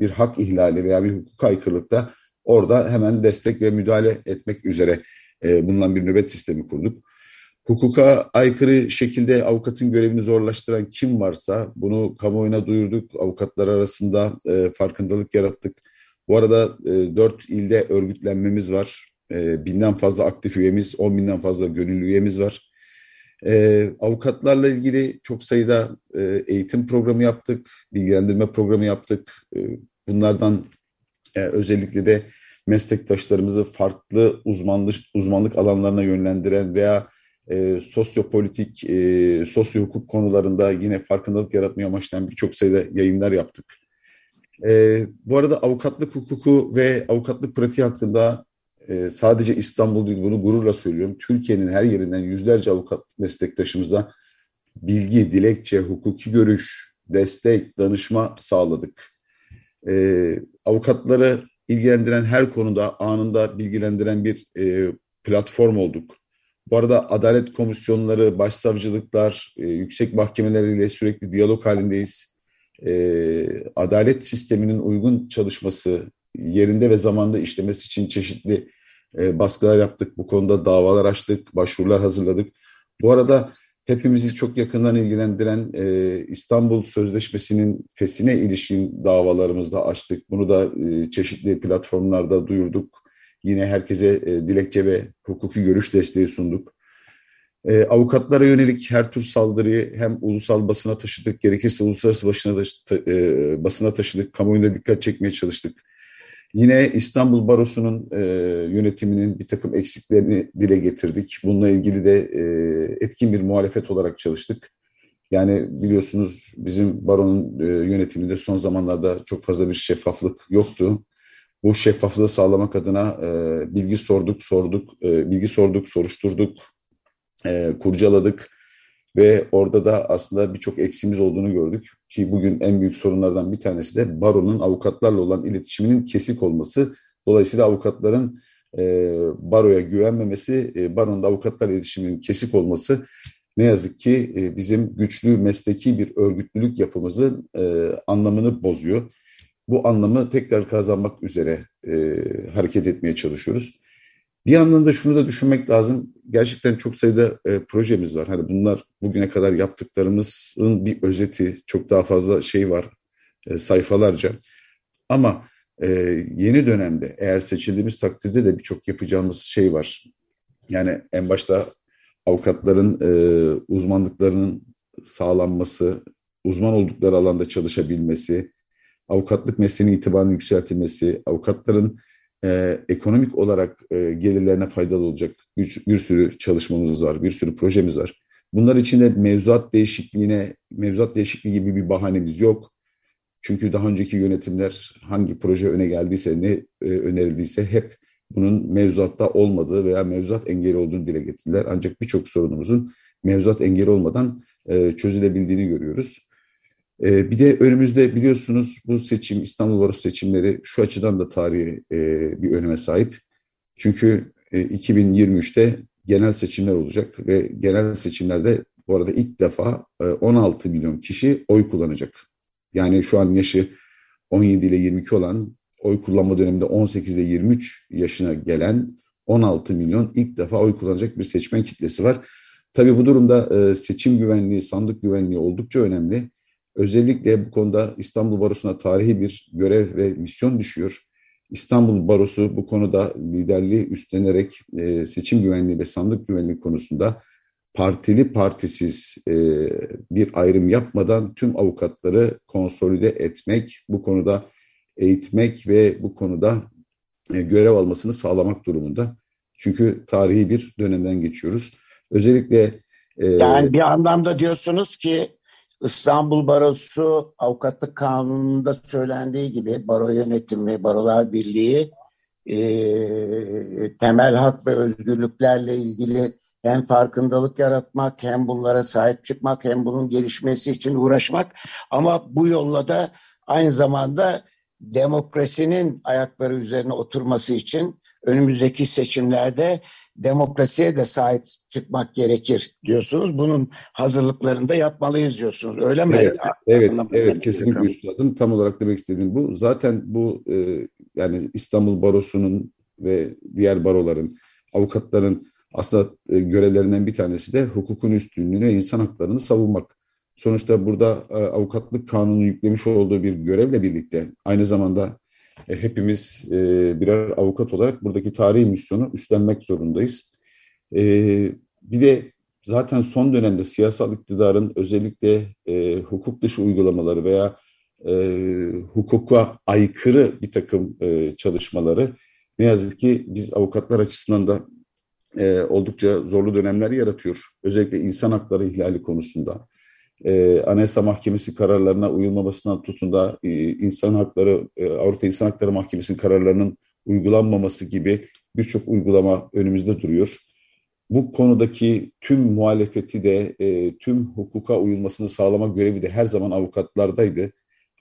S4: bir hak ihlali veya bir hukuk aykırılıkta orada hemen destek ve müdahale etmek üzere e, bulunan bir nöbet sistemi kurduk. Hukuka aykırı şekilde avukatın görevini zorlaştıran kim varsa bunu kamuoyuna duyurduk. Avukatlar arasında e, farkındalık yarattık. Bu arada e, 4 ilde örgütlenmemiz var. E, binden fazla aktif üyemiz, 10 binden fazla gönüllü üyemiz var. E, avukatlarla ilgili çok sayıda e, eğitim programı yaptık, bilgilendirme programı yaptık. E, bunlardan e, özellikle de meslektaşlarımızı farklı uzmanlık, uzmanlık alanlarına yönlendiren veya e, sosyopolitik, e, sosyo hukuk konularında yine farkındalık yaratmaya amaçlayan birçok sayıda yayınlar yaptık. E, bu arada avukatlık hukuku ve avukatlık pratiği hakkında e, sadece İstanbul değil bunu gururla söylüyorum. Türkiye'nin her yerinden yüzlerce avukat meslektaşımıza bilgi, dilekçe, hukuki görüş, destek, danışma sağladık. E, avukatları ilgilendiren her konuda anında bilgilendiren bir e, platform olduk. Bu arada adalet komisyonları, başsavcılıklar, e, yüksek mahkemeleriyle sürekli diyalog halindeyiz. E, adalet sisteminin uygun çalışması, yerinde ve zamanda işlemesi için çeşitli e, baskılar yaptık. Bu konuda davalar açtık, başvurular hazırladık. Bu arada hepimizi çok yakından ilgilendiren e, İstanbul Sözleşmesi'nin fesine ilişkin davalarımızda açtık. Bunu da e, çeşitli platformlarda duyurduk. Yine herkese e, dilekçe ve hukuki görüş desteği sunduk. E, avukatlara yönelik her tür saldırıyı hem ulusal basına taşıdık, gerekirse uluslararası başına da, e, basına taşıdık, kamuoyunda dikkat çekmeye çalıştık. Yine İstanbul Barosu'nun e, yönetiminin bir takım eksiklerini dile getirdik. Bununla ilgili de e, etkin bir muhalefet olarak çalıştık. Yani biliyorsunuz bizim baronun e, yönetiminde son zamanlarda çok fazla bir şeffaflık yoktu. Bu şeffaflığı sağlamak adına e, bilgi sorduk, sorduk, e, bilgi sorduk, soruşturduk, e, kurcaladık ve orada da aslında birçok eksimiz olduğunu gördük ki bugün en büyük sorunlardan bir tanesi de baronun avukatlarla olan iletişiminin kesik olması. Dolayısıyla avukatların e, baroya güvenmemesi, e, baronun da avukatlarla iletişiminin kesik olması ne yazık ki e, bizim güçlü mesleki bir örgütlülük yapımızın e, anlamını bozuyor. Bu anlamı tekrar kazanmak üzere e, hareket etmeye çalışıyoruz. Bir yandan da şunu da düşünmek lazım. Gerçekten çok sayıda e, projemiz var. Hani bunlar bugüne kadar yaptıklarımızın bir özeti, çok daha fazla şey var, e, sayfalarca. Ama e, yeni dönemde eğer seçildiğimiz takdirde de birçok yapacağımız şey var. Yani en başta avukatların e, uzmanlıklarının sağlanması, uzman oldukları alanda çalışabilmesi, avukatlık mesleğinin itibarını yükseltilmesi, avukatların e, ekonomik olarak e, gelirlerine faydalı olacak bir, bir sürü çalışmamız var, bir sürü projemiz var. Bunlar içinde mevzuat değişikliğine, mevzuat değişikliği gibi bir bahanemiz yok. Çünkü daha önceki yönetimler hangi proje öne geldiyse, ne e, önerildiyse hep bunun mevzuatta olmadığı veya mevzuat engeli olduğunu dile getirdiler. Ancak birçok sorunumuzun mevzuat engeli olmadan e, çözülebildiğini görüyoruz. E, bir de önümüzde biliyorsunuz bu seçim İstanbul Barosu seçimleri şu açıdan da tarihi e, bir öneme sahip. Çünkü e, 2023'te genel seçimler olacak ve genel seçimlerde bu arada ilk defa e, 16 milyon kişi oy kullanacak. Yani şu an yaşı 17 ile 22 olan oy kullanma döneminde 18 ile 23 yaşına gelen 16 milyon ilk defa oy kullanacak bir seçmen kitlesi var. Tabii bu durumda e, seçim güvenliği, sandık güvenliği oldukça önemli. Özellikle bu konuda İstanbul Barosu'na tarihi bir görev ve misyon düşüyor. İstanbul Barosu bu konuda liderliği üstlenerek e, seçim güvenliği ve sandık güvenliği konusunda partili partisiz e, bir ayrım yapmadan tüm avukatları konsolide etmek, bu konuda eğitmek ve bu konuda e, görev almasını sağlamak durumunda. Çünkü tarihi bir dönemden geçiyoruz. Özellikle
S2: e, yani bir anlamda diyorsunuz ki İstanbul Barosu Avukatlık Kanunu'nda söylendiği gibi baro yönetimi, barolar birliği e, temel hak ve özgürlüklerle ilgili hem farkındalık yaratmak hem bunlara sahip çıkmak hem bunun gelişmesi için uğraşmak. Ama bu yolla da aynı zamanda demokrasinin ayakları üzerine oturması için önümüzdeki seçimlerde demokrasiye de sahip çıkmak gerekir diyorsunuz. Bunun hazırlıklarını da yapmalıyız diyorsunuz. Öyle mi?
S4: Evet, evet, evet kesinlikle üstadım. Tam olarak demek istediğim bu. Zaten bu e, yani İstanbul Barosu'nun ve diğer baroların, avukatların aslında e, görevlerinden bir tanesi de hukukun üstünlüğünü ve insan haklarını savunmak. Sonuçta burada e, avukatlık kanunu yüklemiş olduğu bir görevle birlikte aynı zamanda hepimiz e, birer avukat olarak buradaki tarihi misyonu üstlenmek zorundayız. E, bir de zaten son dönemde siyasal iktidarın özellikle e, hukuk dışı uygulamaları veya e, hukuka aykırı bir takım e, çalışmaları ne yazık ki biz avukatlar açısından da e, oldukça zorlu dönemler yaratıyor. Özellikle insan hakları ihlali konusunda. E, Anayasa Mahkemesi kararlarına uyulmamasından tutun da e, insan hakları e, Avrupa İnsan Hakları Mahkemesi'nin kararlarının uygulanmaması gibi birçok uygulama önümüzde duruyor. Bu konudaki tüm muhalefeti de e, tüm hukuka uyulmasını sağlama görevi de her zaman avukatlardaydı.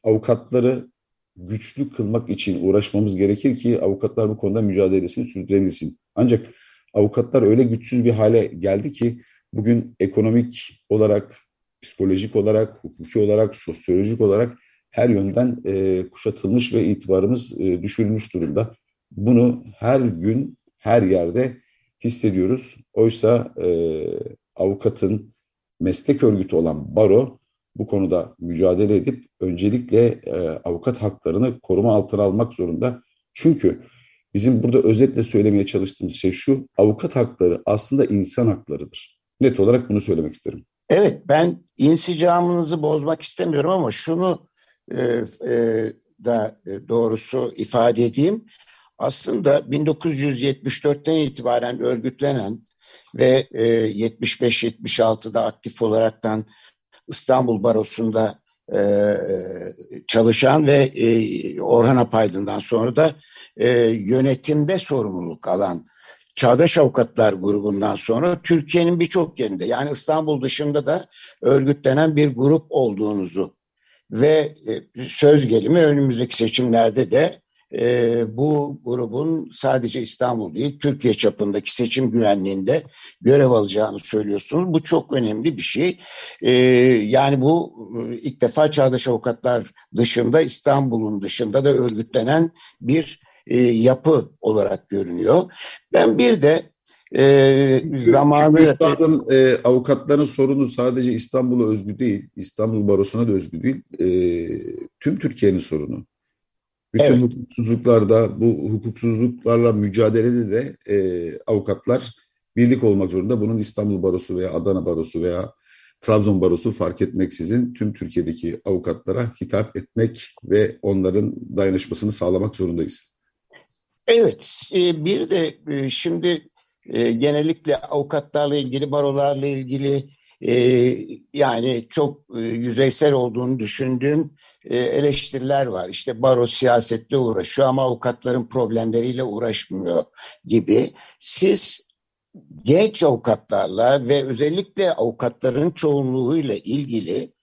S4: Avukatları güçlü kılmak için uğraşmamız gerekir ki avukatlar bu konuda mücadelesini sürdürebilsin. Ancak avukatlar öyle güçsüz bir hale geldi ki bugün ekonomik olarak, psikolojik olarak, hukuki olarak, sosyolojik olarak her yönden e, kuşatılmış ve itibarımız e, düşürülmüş durumda. Bunu her gün, her yerde hissediyoruz. Oysa e, avukatın meslek örgütü olan baro bu konuda mücadele edip öncelikle e, avukat haklarını koruma altına almak zorunda. Çünkü Bizim burada özetle söylemeye çalıştığımız şey şu, avukat hakları aslında insan haklarıdır. Net olarak bunu söylemek isterim.
S2: Evet, ben insicamınızı bozmak istemiyorum ama şunu e, e, da doğrusu ifade edeyim. Aslında 1974'ten itibaren örgütlenen ve e, 75-76'da aktif olaraktan İstanbul Barosu'nda e, çalışan ve e, Orhan Apaydın'dan sonra da e, yönetimde sorumluluk alan Çağdaş Avukatlar grubundan sonra Türkiye'nin birçok yerinde yani İstanbul dışında da örgütlenen bir grup olduğunuzu ve e, söz gelimi önümüzdeki seçimlerde de e, bu grubun sadece İstanbul değil Türkiye çapındaki seçim güvenliğinde görev alacağını söylüyorsunuz. Bu çok önemli bir şey. E, yani bu ilk defa Çağdaş Avukatlar dışında İstanbul'un dışında da örgütlenen bir e, yapı olarak görünüyor. Ben bir de e, zamanı...
S4: Üstadım e, avukatların sorunu sadece İstanbul'a özgü değil, İstanbul Barosu'na da özgü değil, e, tüm Türkiye'nin sorunu. Bütün evet. hukuksuzluklarda, bu hukuksuzluklarla mücadelede de e, avukatlar birlik olmak zorunda. Bunun İstanbul Barosu veya Adana Barosu veya Trabzon Barosu fark etmeksizin tüm Türkiye'deki avukatlara hitap etmek ve onların dayanışmasını sağlamak zorundayız.
S2: Evet, e, bir de e, şimdi e, genellikle avukatlarla ilgili, barolarla ilgili yani çok yüzeysel olduğunu düşündüğüm eleştiriler var. İşte baro siyasetle uğraşıyor ama avukatların problemleriyle uğraşmıyor gibi. Siz genç avukatlarla ve özellikle avukatların çoğunluğuyla ilgili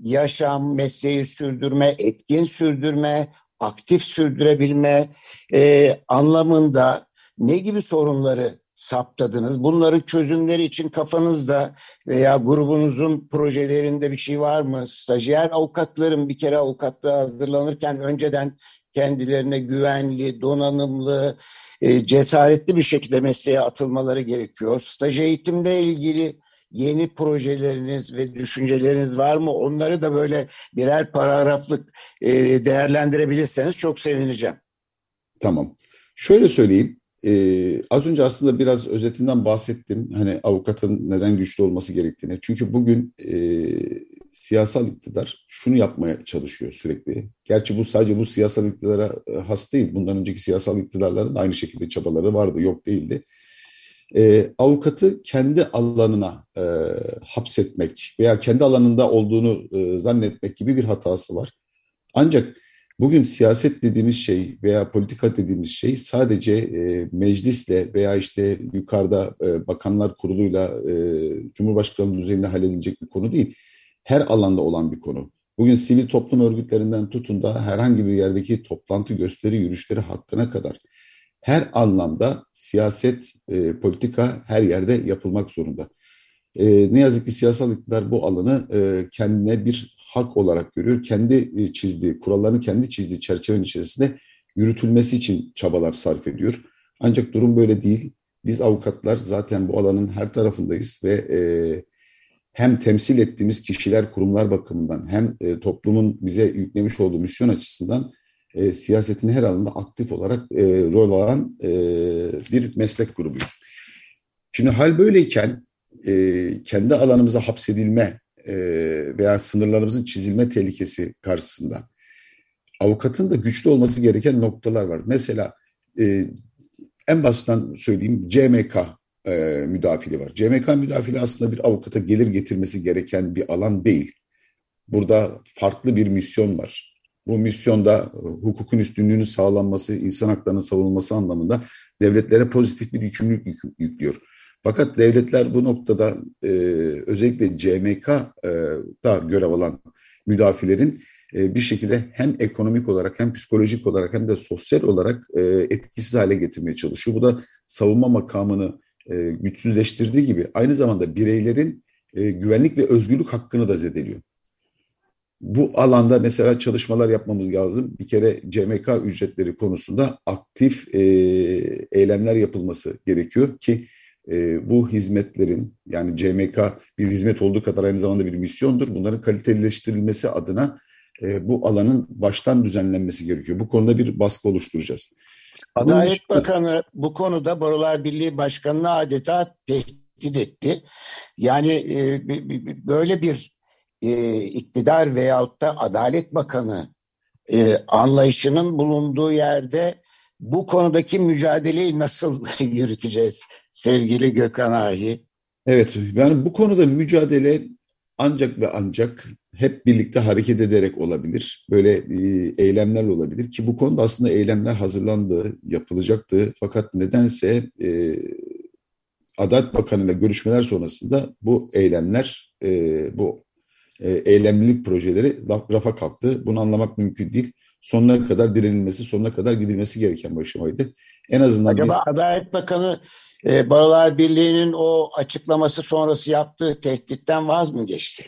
S2: yaşam, mesleği sürdürme, etkin sürdürme, aktif sürdürebilme e, anlamında ne gibi sorunları saptadınız? Bunların çözümleri için kafanızda veya grubunuzun projelerinde bir şey var mı? Stajyer avukatların bir kere avukatlığa hazırlanırken önceden kendilerine güvenli, donanımlı, e, cesaretli bir şekilde mesleğe atılmaları gerekiyor. Staj eğitimle ilgili yeni projeleriniz ve düşünceleriniz var mı? Onları da böyle birer paragraflık e, değerlendirebilirseniz çok sevineceğim.
S4: Tamam. Şöyle söyleyeyim. Ee, az önce aslında biraz özetinden bahsettim. Hani avukatın neden güçlü olması gerektiğini. Çünkü bugün e, siyasal iktidar şunu yapmaya çalışıyor sürekli. Gerçi bu sadece bu siyasal iktidara e, has değil. Bundan önceki siyasal iktidarların aynı şekilde çabaları vardı, yok değildi. E, avukatı kendi alanına e, hapsetmek veya kendi alanında olduğunu e, zannetmek gibi bir hatası var. Ancak bugün siyaset dediğimiz şey veya politika dediğimiz şey sadece e, meclisle veya işte yukarıda e, bakanlar kuruluyla e, Cumhurbaşkanlığı düzeyinde halledilecek bir konu değil her alanda olan bir konu. Bugün sivil toplum örgütlerinden tutun da herhangi bir yerdeki toplantı, gösteri, yürüyüşleri hakkına kadar her anlamda siyaset, e, politika her yerde yapılmak zorunda. E, ne yazık ki siyasal iktidar bu alanı e, kendine bir hak olarak görüyor. Kendi e, çizdiği, kurallarını kendi çizdiği çerçevenin içerisinde yürütülmesi için çabalar sarf ediyor. Ancak durum böyle değil. Biz avukatlar zaten bu alanın her tarafındayız ve e, hem temsil ettiğimiz kişiler, kurumlar bakımından hem e, toplumun bize yüklemiş olduğu misyon açısından e, siyasetin her alanında aktif olarak e, rol alan e, bir meslek grubuyuz. Şimdi hal böyleyken e, kendi alanımıza hapsedilme e, veya sınırlarımızın çizilme tehlikesi karşısında avukatın da güçlü olması gereken noktalar var. Mesela e, en baştan söyleyeyim CMK e, müdafili var. CMK müdafili aslında bir avukata gelir getirmesi gereken bir alan değil. Burada farklı bir misyon var. Bu misyonda e, hukukun üstünlüğünün sağlanması, insan haklarının savunulması anlamında devletlere pozitif bir yükümlülük yüklüyor. Fakat devletler bu noktada e, özellikle CMK'da görev alan müdafilerin e, bir şekilde hem ekonomik olarak hem psikolojik olarak hem de sosyal olarak e, etkisiz hale getirmeye çalışıyor. Bu da savunma makamını e, güçsüzleştirdiği gibi aynı zamanda bireylerin e, güvenlik ve özgürlük hakkını da zedeliyor. Bu alanda mesela çalışmalar yapmamız lazım. Bir kere CMK ücretleri konusunda aktif e, eylemler yapılması gerekiyor ki e, bu hizmetlerin yani CMK bir hizmet olduğu kadar aynı zamanda bir misyondur. Bunların kaliteleştirilmesi adına e, bu alanın baştan düzenlenmesi gerekiyor. Bu konuda bir baskı oluşturacağız.
S2: Adalet Bakanı bu konuda Barolar Birliği Başkanı'na adeta tehdit etti. Yani e, böyle bir e, iktidar veyahut da Adalet Bakanı e, anlayışının bulunduğu yerde bu konudaki mücadeleyi nasıl yürüteceğiz sevgili Gökhan Ahi?
S4: Evet, yani bu konuda mücadele ancak ve ancak hep birlikte hareket ederek olabilir. Böyle e, eylemler olabilir ki bu konuda aslında eylemler hazırlandı, yapılacaktı. Fakat nedense e, Adalet Bakanı ile görüşmeler sonrasında bu eylemler, e, bu eylemlilik projeleri rafa kalktı. Bunu anlamak mümkün değil. Sonuna kadar direnilmesi, sonuna kadar gidilmesi gereken bir aşamaydı. En azından
S2: Acaba biz... Adalet Bakanı e, Barolar Birliği'nin o açıklaması sonrası yaptığı tehditten vaz mı geçti?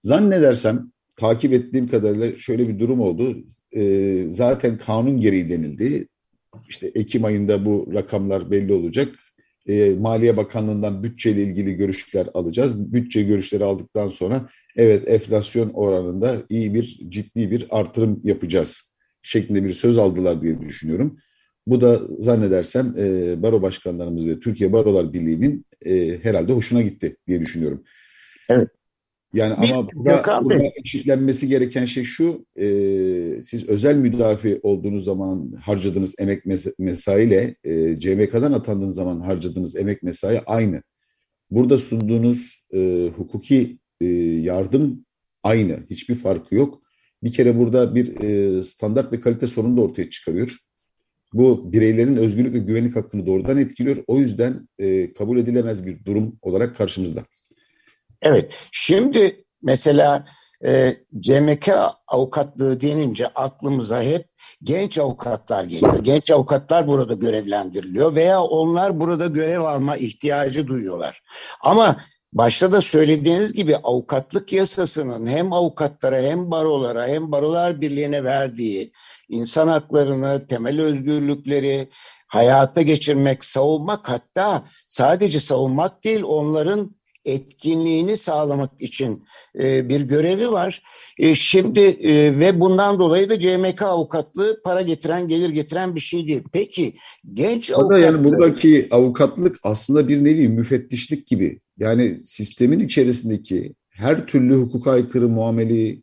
S4: Zannedersem takip ettiğim kadarıyla şöyle bir durum oldu. E, zaten kanun gereği denildi. İşte Ekim ayında bu rakamlar belli olacak. E, Maliye Bakanlığı'ndan bütçeyle ilgili görüşler alacağız. Bütçe görüşleri aldıktan sonra evet enflasyon oranında iyi bir ciddi bir artırım yapacağız şeklinde bir söz aldılar diye düşünüyorum. Bu da zannedersem e, baro başkanlarımız ve Türkiye Barolar Birliği'nin e, herhalde hoşuna gitti diye düşünüyorum.
S2: Evet.
S4: Yani bir, ama burada, burada eşitlenmesi gereken şey şu, e, siz özel müdafi olduğunuz zaman harcadığınız emek mesaiyle e, CMK'dan atandığınız zaman harcadığınız emek mesai aynı. Burada sunduğunuz e, hukuki e, yardım aynı, hiçbir farkı yok. Bir kere burada bir e, standart ve kalite sorunu da ortaya çıkarıyor. Bu bireylerin özgürlük ve güvenlik hakkını doğrudan etkiliyor. O yüzden e, kabul edilemez bir durum olarak karşımızda.
S2: Evet, şimdi mesela e, CMK avukatlığı denince aklımıza hep genç avukatlar geliyor. Genç avukatlar burada görevlendiriliyor veya onlar burada görev alma ihtiyacı duyuyorlar. Ama başta da söylediğiniz gibi avukatlık yasasının hem avukatlara hem barolara hem barolar birliğine verdiği insan haklarını, temel özgürlükleri hayata geçirmek, savunmak hatta sadece savunmak değil onların etkinliğini sağlamak için e, bir görevi var. E, şimdi e, ve bundan dolayı da CMK avukatlığı para getiren, gelir getiren bir şey değil. Peki genç avukatlığı...
S4: Yani buradaki avukatlık aslında bir nevi müfettişlik gibi. Yani sistemin içerisindeki her türlü hukuka aykırı muameleyi,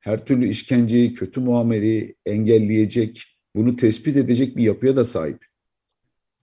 S4: her türlü işkenceyi, kötü muameleyi engelleyecek, bunu tespit edecek bir yapıya da sahip.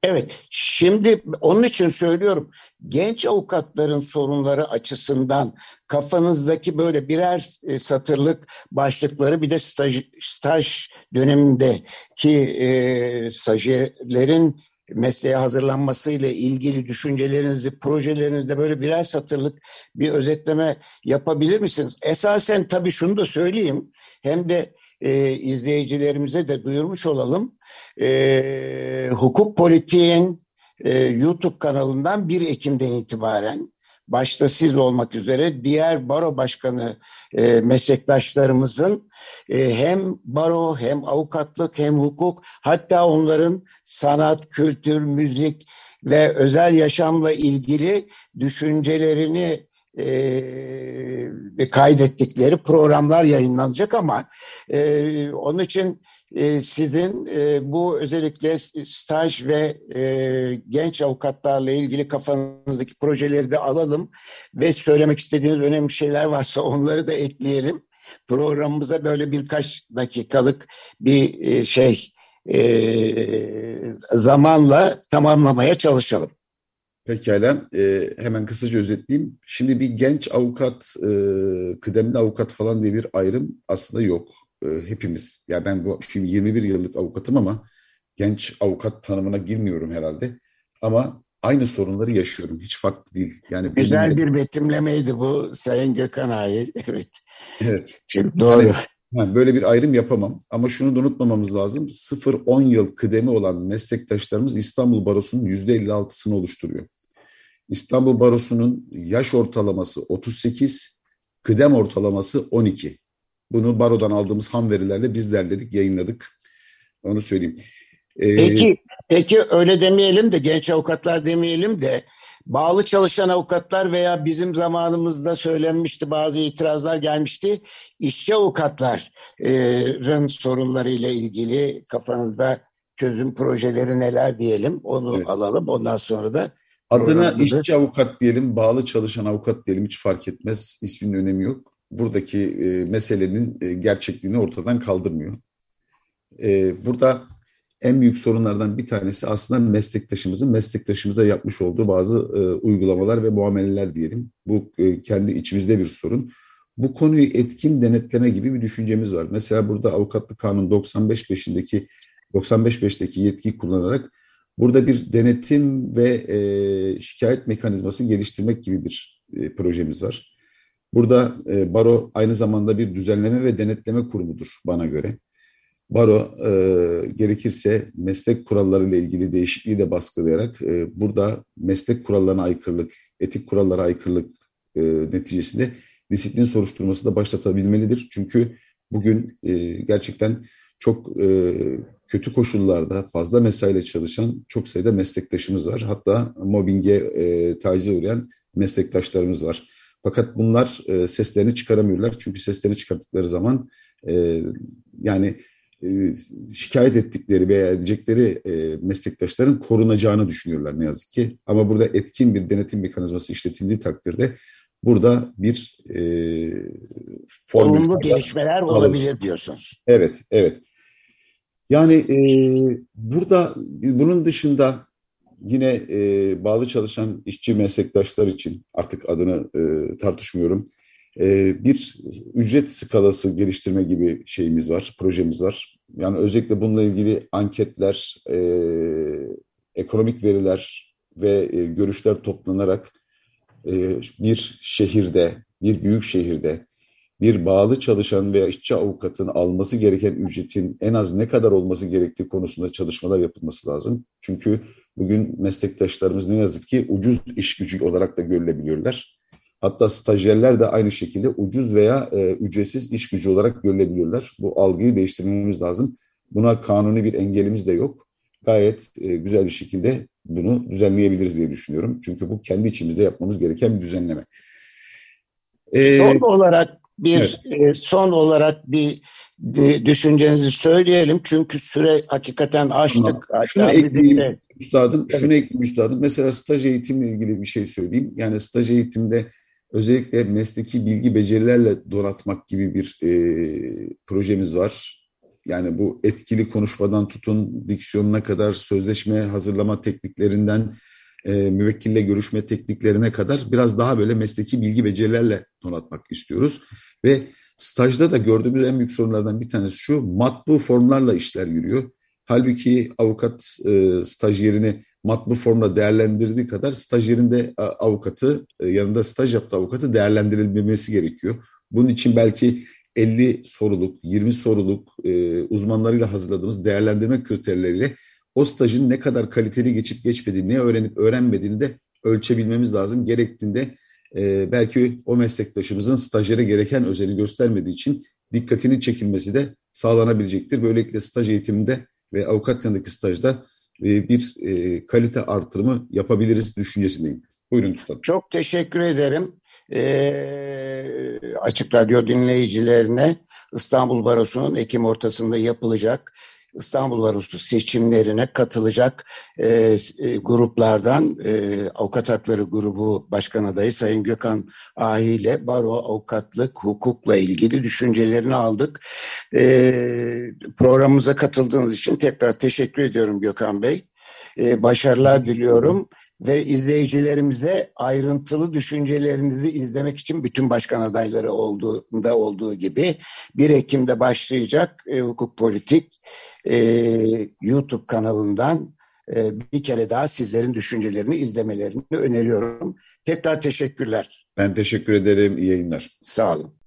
S2: Evet, şimdi onun için söylüyorum. Genç avukatların sorunları açısından kafanızdaki böyle birer e, satırlık başlıkları bir de staj, staj dönemindeki e, stajyerlerin mesleğe hazırlanmasıyla ilgili düşüncelerinizi, projelerinizde böyle birer satırlık bir özetleme yapabilir misiniz? Esasen tabii şunu da söyleyeyim. Hem de e, izleyicilerimize de duyurmuş olalım. E, hukuk politiğin e, YouTube kanalından 1 Ekim'den itibaren başta siz olmak üzere diğer baro başkanı e, meslektaşlarımızın e, hem baro hem avukatlık hem hukuk hatta onların sanat, kültür, müzik ve özel yaşamla ilgili düşüncelerini e, kaydettikleri programlar yayınlanacak ama e, onun için e, sizin e, bu özellikle staj ve e, genç avukatlarla ilgili kafanızdaki projeleri de alalım ve söylemek istediğiniz önemli şeyler varsa onları da ekleyelim. Programımıza böyle birkaç dakikalık bir e, şey e, zamanla tamamlamaya çalışalım.
S4: Pekala, e, hemen kısaca özetleyeyim. Şimdi bir genç avukat, e, kıdemli avukat falan diye bir ayrım aslında yok. E, hepimiz, ya ben bu şimdi 21 yıllık avukatım ama genç avukat tanımına girmiyorum herhalde. Ama aynı sorunları yaşıyorum, hiç farklı değil.
S2: Yani Güzel benimle... bir betimlemeydi bu Sayın Gökhan Ağay, evet.
S4: Evet.
S2: Çok doğru. Yani,
S4: yani böyle bir ayrım yapamam ama şunu da unutmamamız lazım. 0-10 yıl kıdemi olan meslektaşlarımız İstanbul Barosu'nun %56'sını oluşturuyor. İstanbul Barosu'nun yaş ortalaması 38, kıdem ortalaması 12. Bunu barodan aldığımız ham verilerle biz derledik, yayınladık. Onu söyleyeyim.
S2: Ee, peki, peki öyle demeyelim de genç avukatlar demeyelim de bağlı çalışan avukatlar veya bizim zamanımızda söylenmişti bazı itirazlar gelmişti. İşçi avukatların sorunlarıyla ilgili kafanızda çözüm projeleri neler diyelim onu evet. alalım. Ondan sonra da
S4: Adına işçi avukat diyelim, bağlı çalışan avukat diyelim hiç fark etmez. İsminin önemi yok. Buradaki e, meselenin e, gerçekliğini ortadan kaldırmıyor. E, burada en büyük sorunlardan bir tanesi aslında meslektaşımızın meslektaşımıza yapmış olduğu bazı e, uygulamalar ve muameleler diyelim. Bu e, kendi içimizde bir sorun. Bu konuyu etkin denetleme gibi bir düşüncemiz var. Mesela burada avukatlık kanun 95.5'indeki 95.5'teki yetkiyi kullanarak Burada bir denetim ve e, şikayet mekanizması geliştirmek gibi bir e, projemiz var. Burada e, baro aynı zamanda bir düzenleme ve denetleme kurumudur bana göre. Baro e, gerekirse meslek kuralları ile ilgili değişikliği de baskılayarak e, burada meslek kurallarına aykırılık, etik kurallara aykırılık e, neticesinde disiplin soruşturması da başlatabilmelidir. Çünkü bugün e, gerçekten çok e, kötü koşullarda fazla mesaiyle çalışan çok sayıda meslektaşımız var. Hatta mobbinge, e, tacize uğrayan meslektaşlarımız var. Fakat bunlar e, seslerini çıkaramıyorlar. Çünkü seslerini çıkarttıkları zaman e, yani e, şikayet ettikleri veya edecekleri e, meslektaşların korunacağını düşünüyorlar ne yazık ki. Ama burada etkin bir denetim mekanizması işletildiği takdirde burada bir e,
S2: formül gelişmeler olabilir diyorsunuz.
S4: Evet, evet. Yani e, burada bunun dışında yine e, bağlı çalışan işçi meslektaşlar için artık adını e, tartışmıyorum. E, bir ücret skalası geliştirme gibi şeyimiz var, projemiz var. Yani özellikle bununla ilgili anketler, e, ekonomik veriler ve e, görüşler toplanarak e, bir şehirde, bir büyük şehirde bir bağlı çalışan veya işçi avukatın alması gereken ücretin en az ne kadar olması gerektiği konusunda çalışmalar yapılması lazım. Çünkü bugün meslektaşlarımız ne yazık ki ucuz iş gücü olarak da görülebiliyorlar. Hatta stajyerler de aynı şekilde ucuz veya e, ücretsiz iş gücü olarak görülebiliyorlar. Bu algıyı değiştirmemiz lazım. Buna kanuni bir engelimiz de yok. Gayet e, güzel bir şekilde bunu düzenleyebiliriz diye düşünüyorum. Çünkü bu kendi içimizde yapmamız gereken bir düzenleme.
S2: Ee, son olarak bir evet. e, son olarak bir de, düşüncenizi söyleyelim çünkü süre hakikaten açtık.
S4: Tamam. Şunu ekleyeyim de... üstadım, evet. şunu ekleyeyim üstadım. Mesela staj eğitimle ilgili bir şey söyleyeyim. Yani staj eğitimde özellikle mesleki bilgi becerilerle donatmak gibi bir e, projemiz var. Yani bu etkili konuşmadan tutun diksiyonuna kadar sözleşme hazırlama tekniklerinden e, müvekkille görüşme tekniklerine kadar biraz daha böyle mesleki bilgi becerilerle donatmak istiyoruz. Ve stajda da gördüğümüz en büyük sorunlardan bir tanesi şu matbu formlarla işler yürüyor. Halbuki avukat e, stajyerini matbu formla değerlendirdiği kadar stajyerin de avukatı e, yanında staj yaptığı avukatı değerlendirilmesi gerekiyor. Bunun için belki 50 soruluk, 20 soruluk e, uzmanlarıyla hazırladığımız değerlendirme kriterleriyle o stajın ne kadar kaliteli geçip geçmediğini, ne öğrenip öğrenmediğini de ölçebilmemiz lazım. Gerektiğinde e, belki o meslektaşımızın stajyere gereken özeni göstermediği için dikkatinin çekilmesi de sağlanabilecektir. Böylelikle staj eğitiminde ve avukat yanındaki stajda e, bir e, kalite artırımı yapabiliriz düşüncesindeyim. Buyurun Usta.
S2: Çok teşekkür ederim. Ee, Açık Radyo dinleyicilerine İstanbul Barosu'nun Ekim ortasında yapılacak İstanbul Barosu seçimlerine katılacak e, e, gruplardan e, Avukat Hakları Grubu Başkan Adayı Sayın Gökhan Ahi ile baro, avukatlık, hukukla ilgili düşüncelerini aldık. E, programımıza katıldığınız için tekrar teşekkür ediyorum Gökhan Bey. E, başarılar diliyorum ve izleyicilerimize ayrıntılı düşüncelerinizi izlemek için bütün başkan adayları olduğunda olduğu gibi 1 Ekim'de başlayacak e, Hukuk Politik e, YouTube kanalından e, bir kere daha sizlerin düşüncelerini izlemelerini öneriyorum. Tekrar teşekkürler.
S4: Ben teşekkür ederim. İyi yayınlar.
S2: Sağ olun.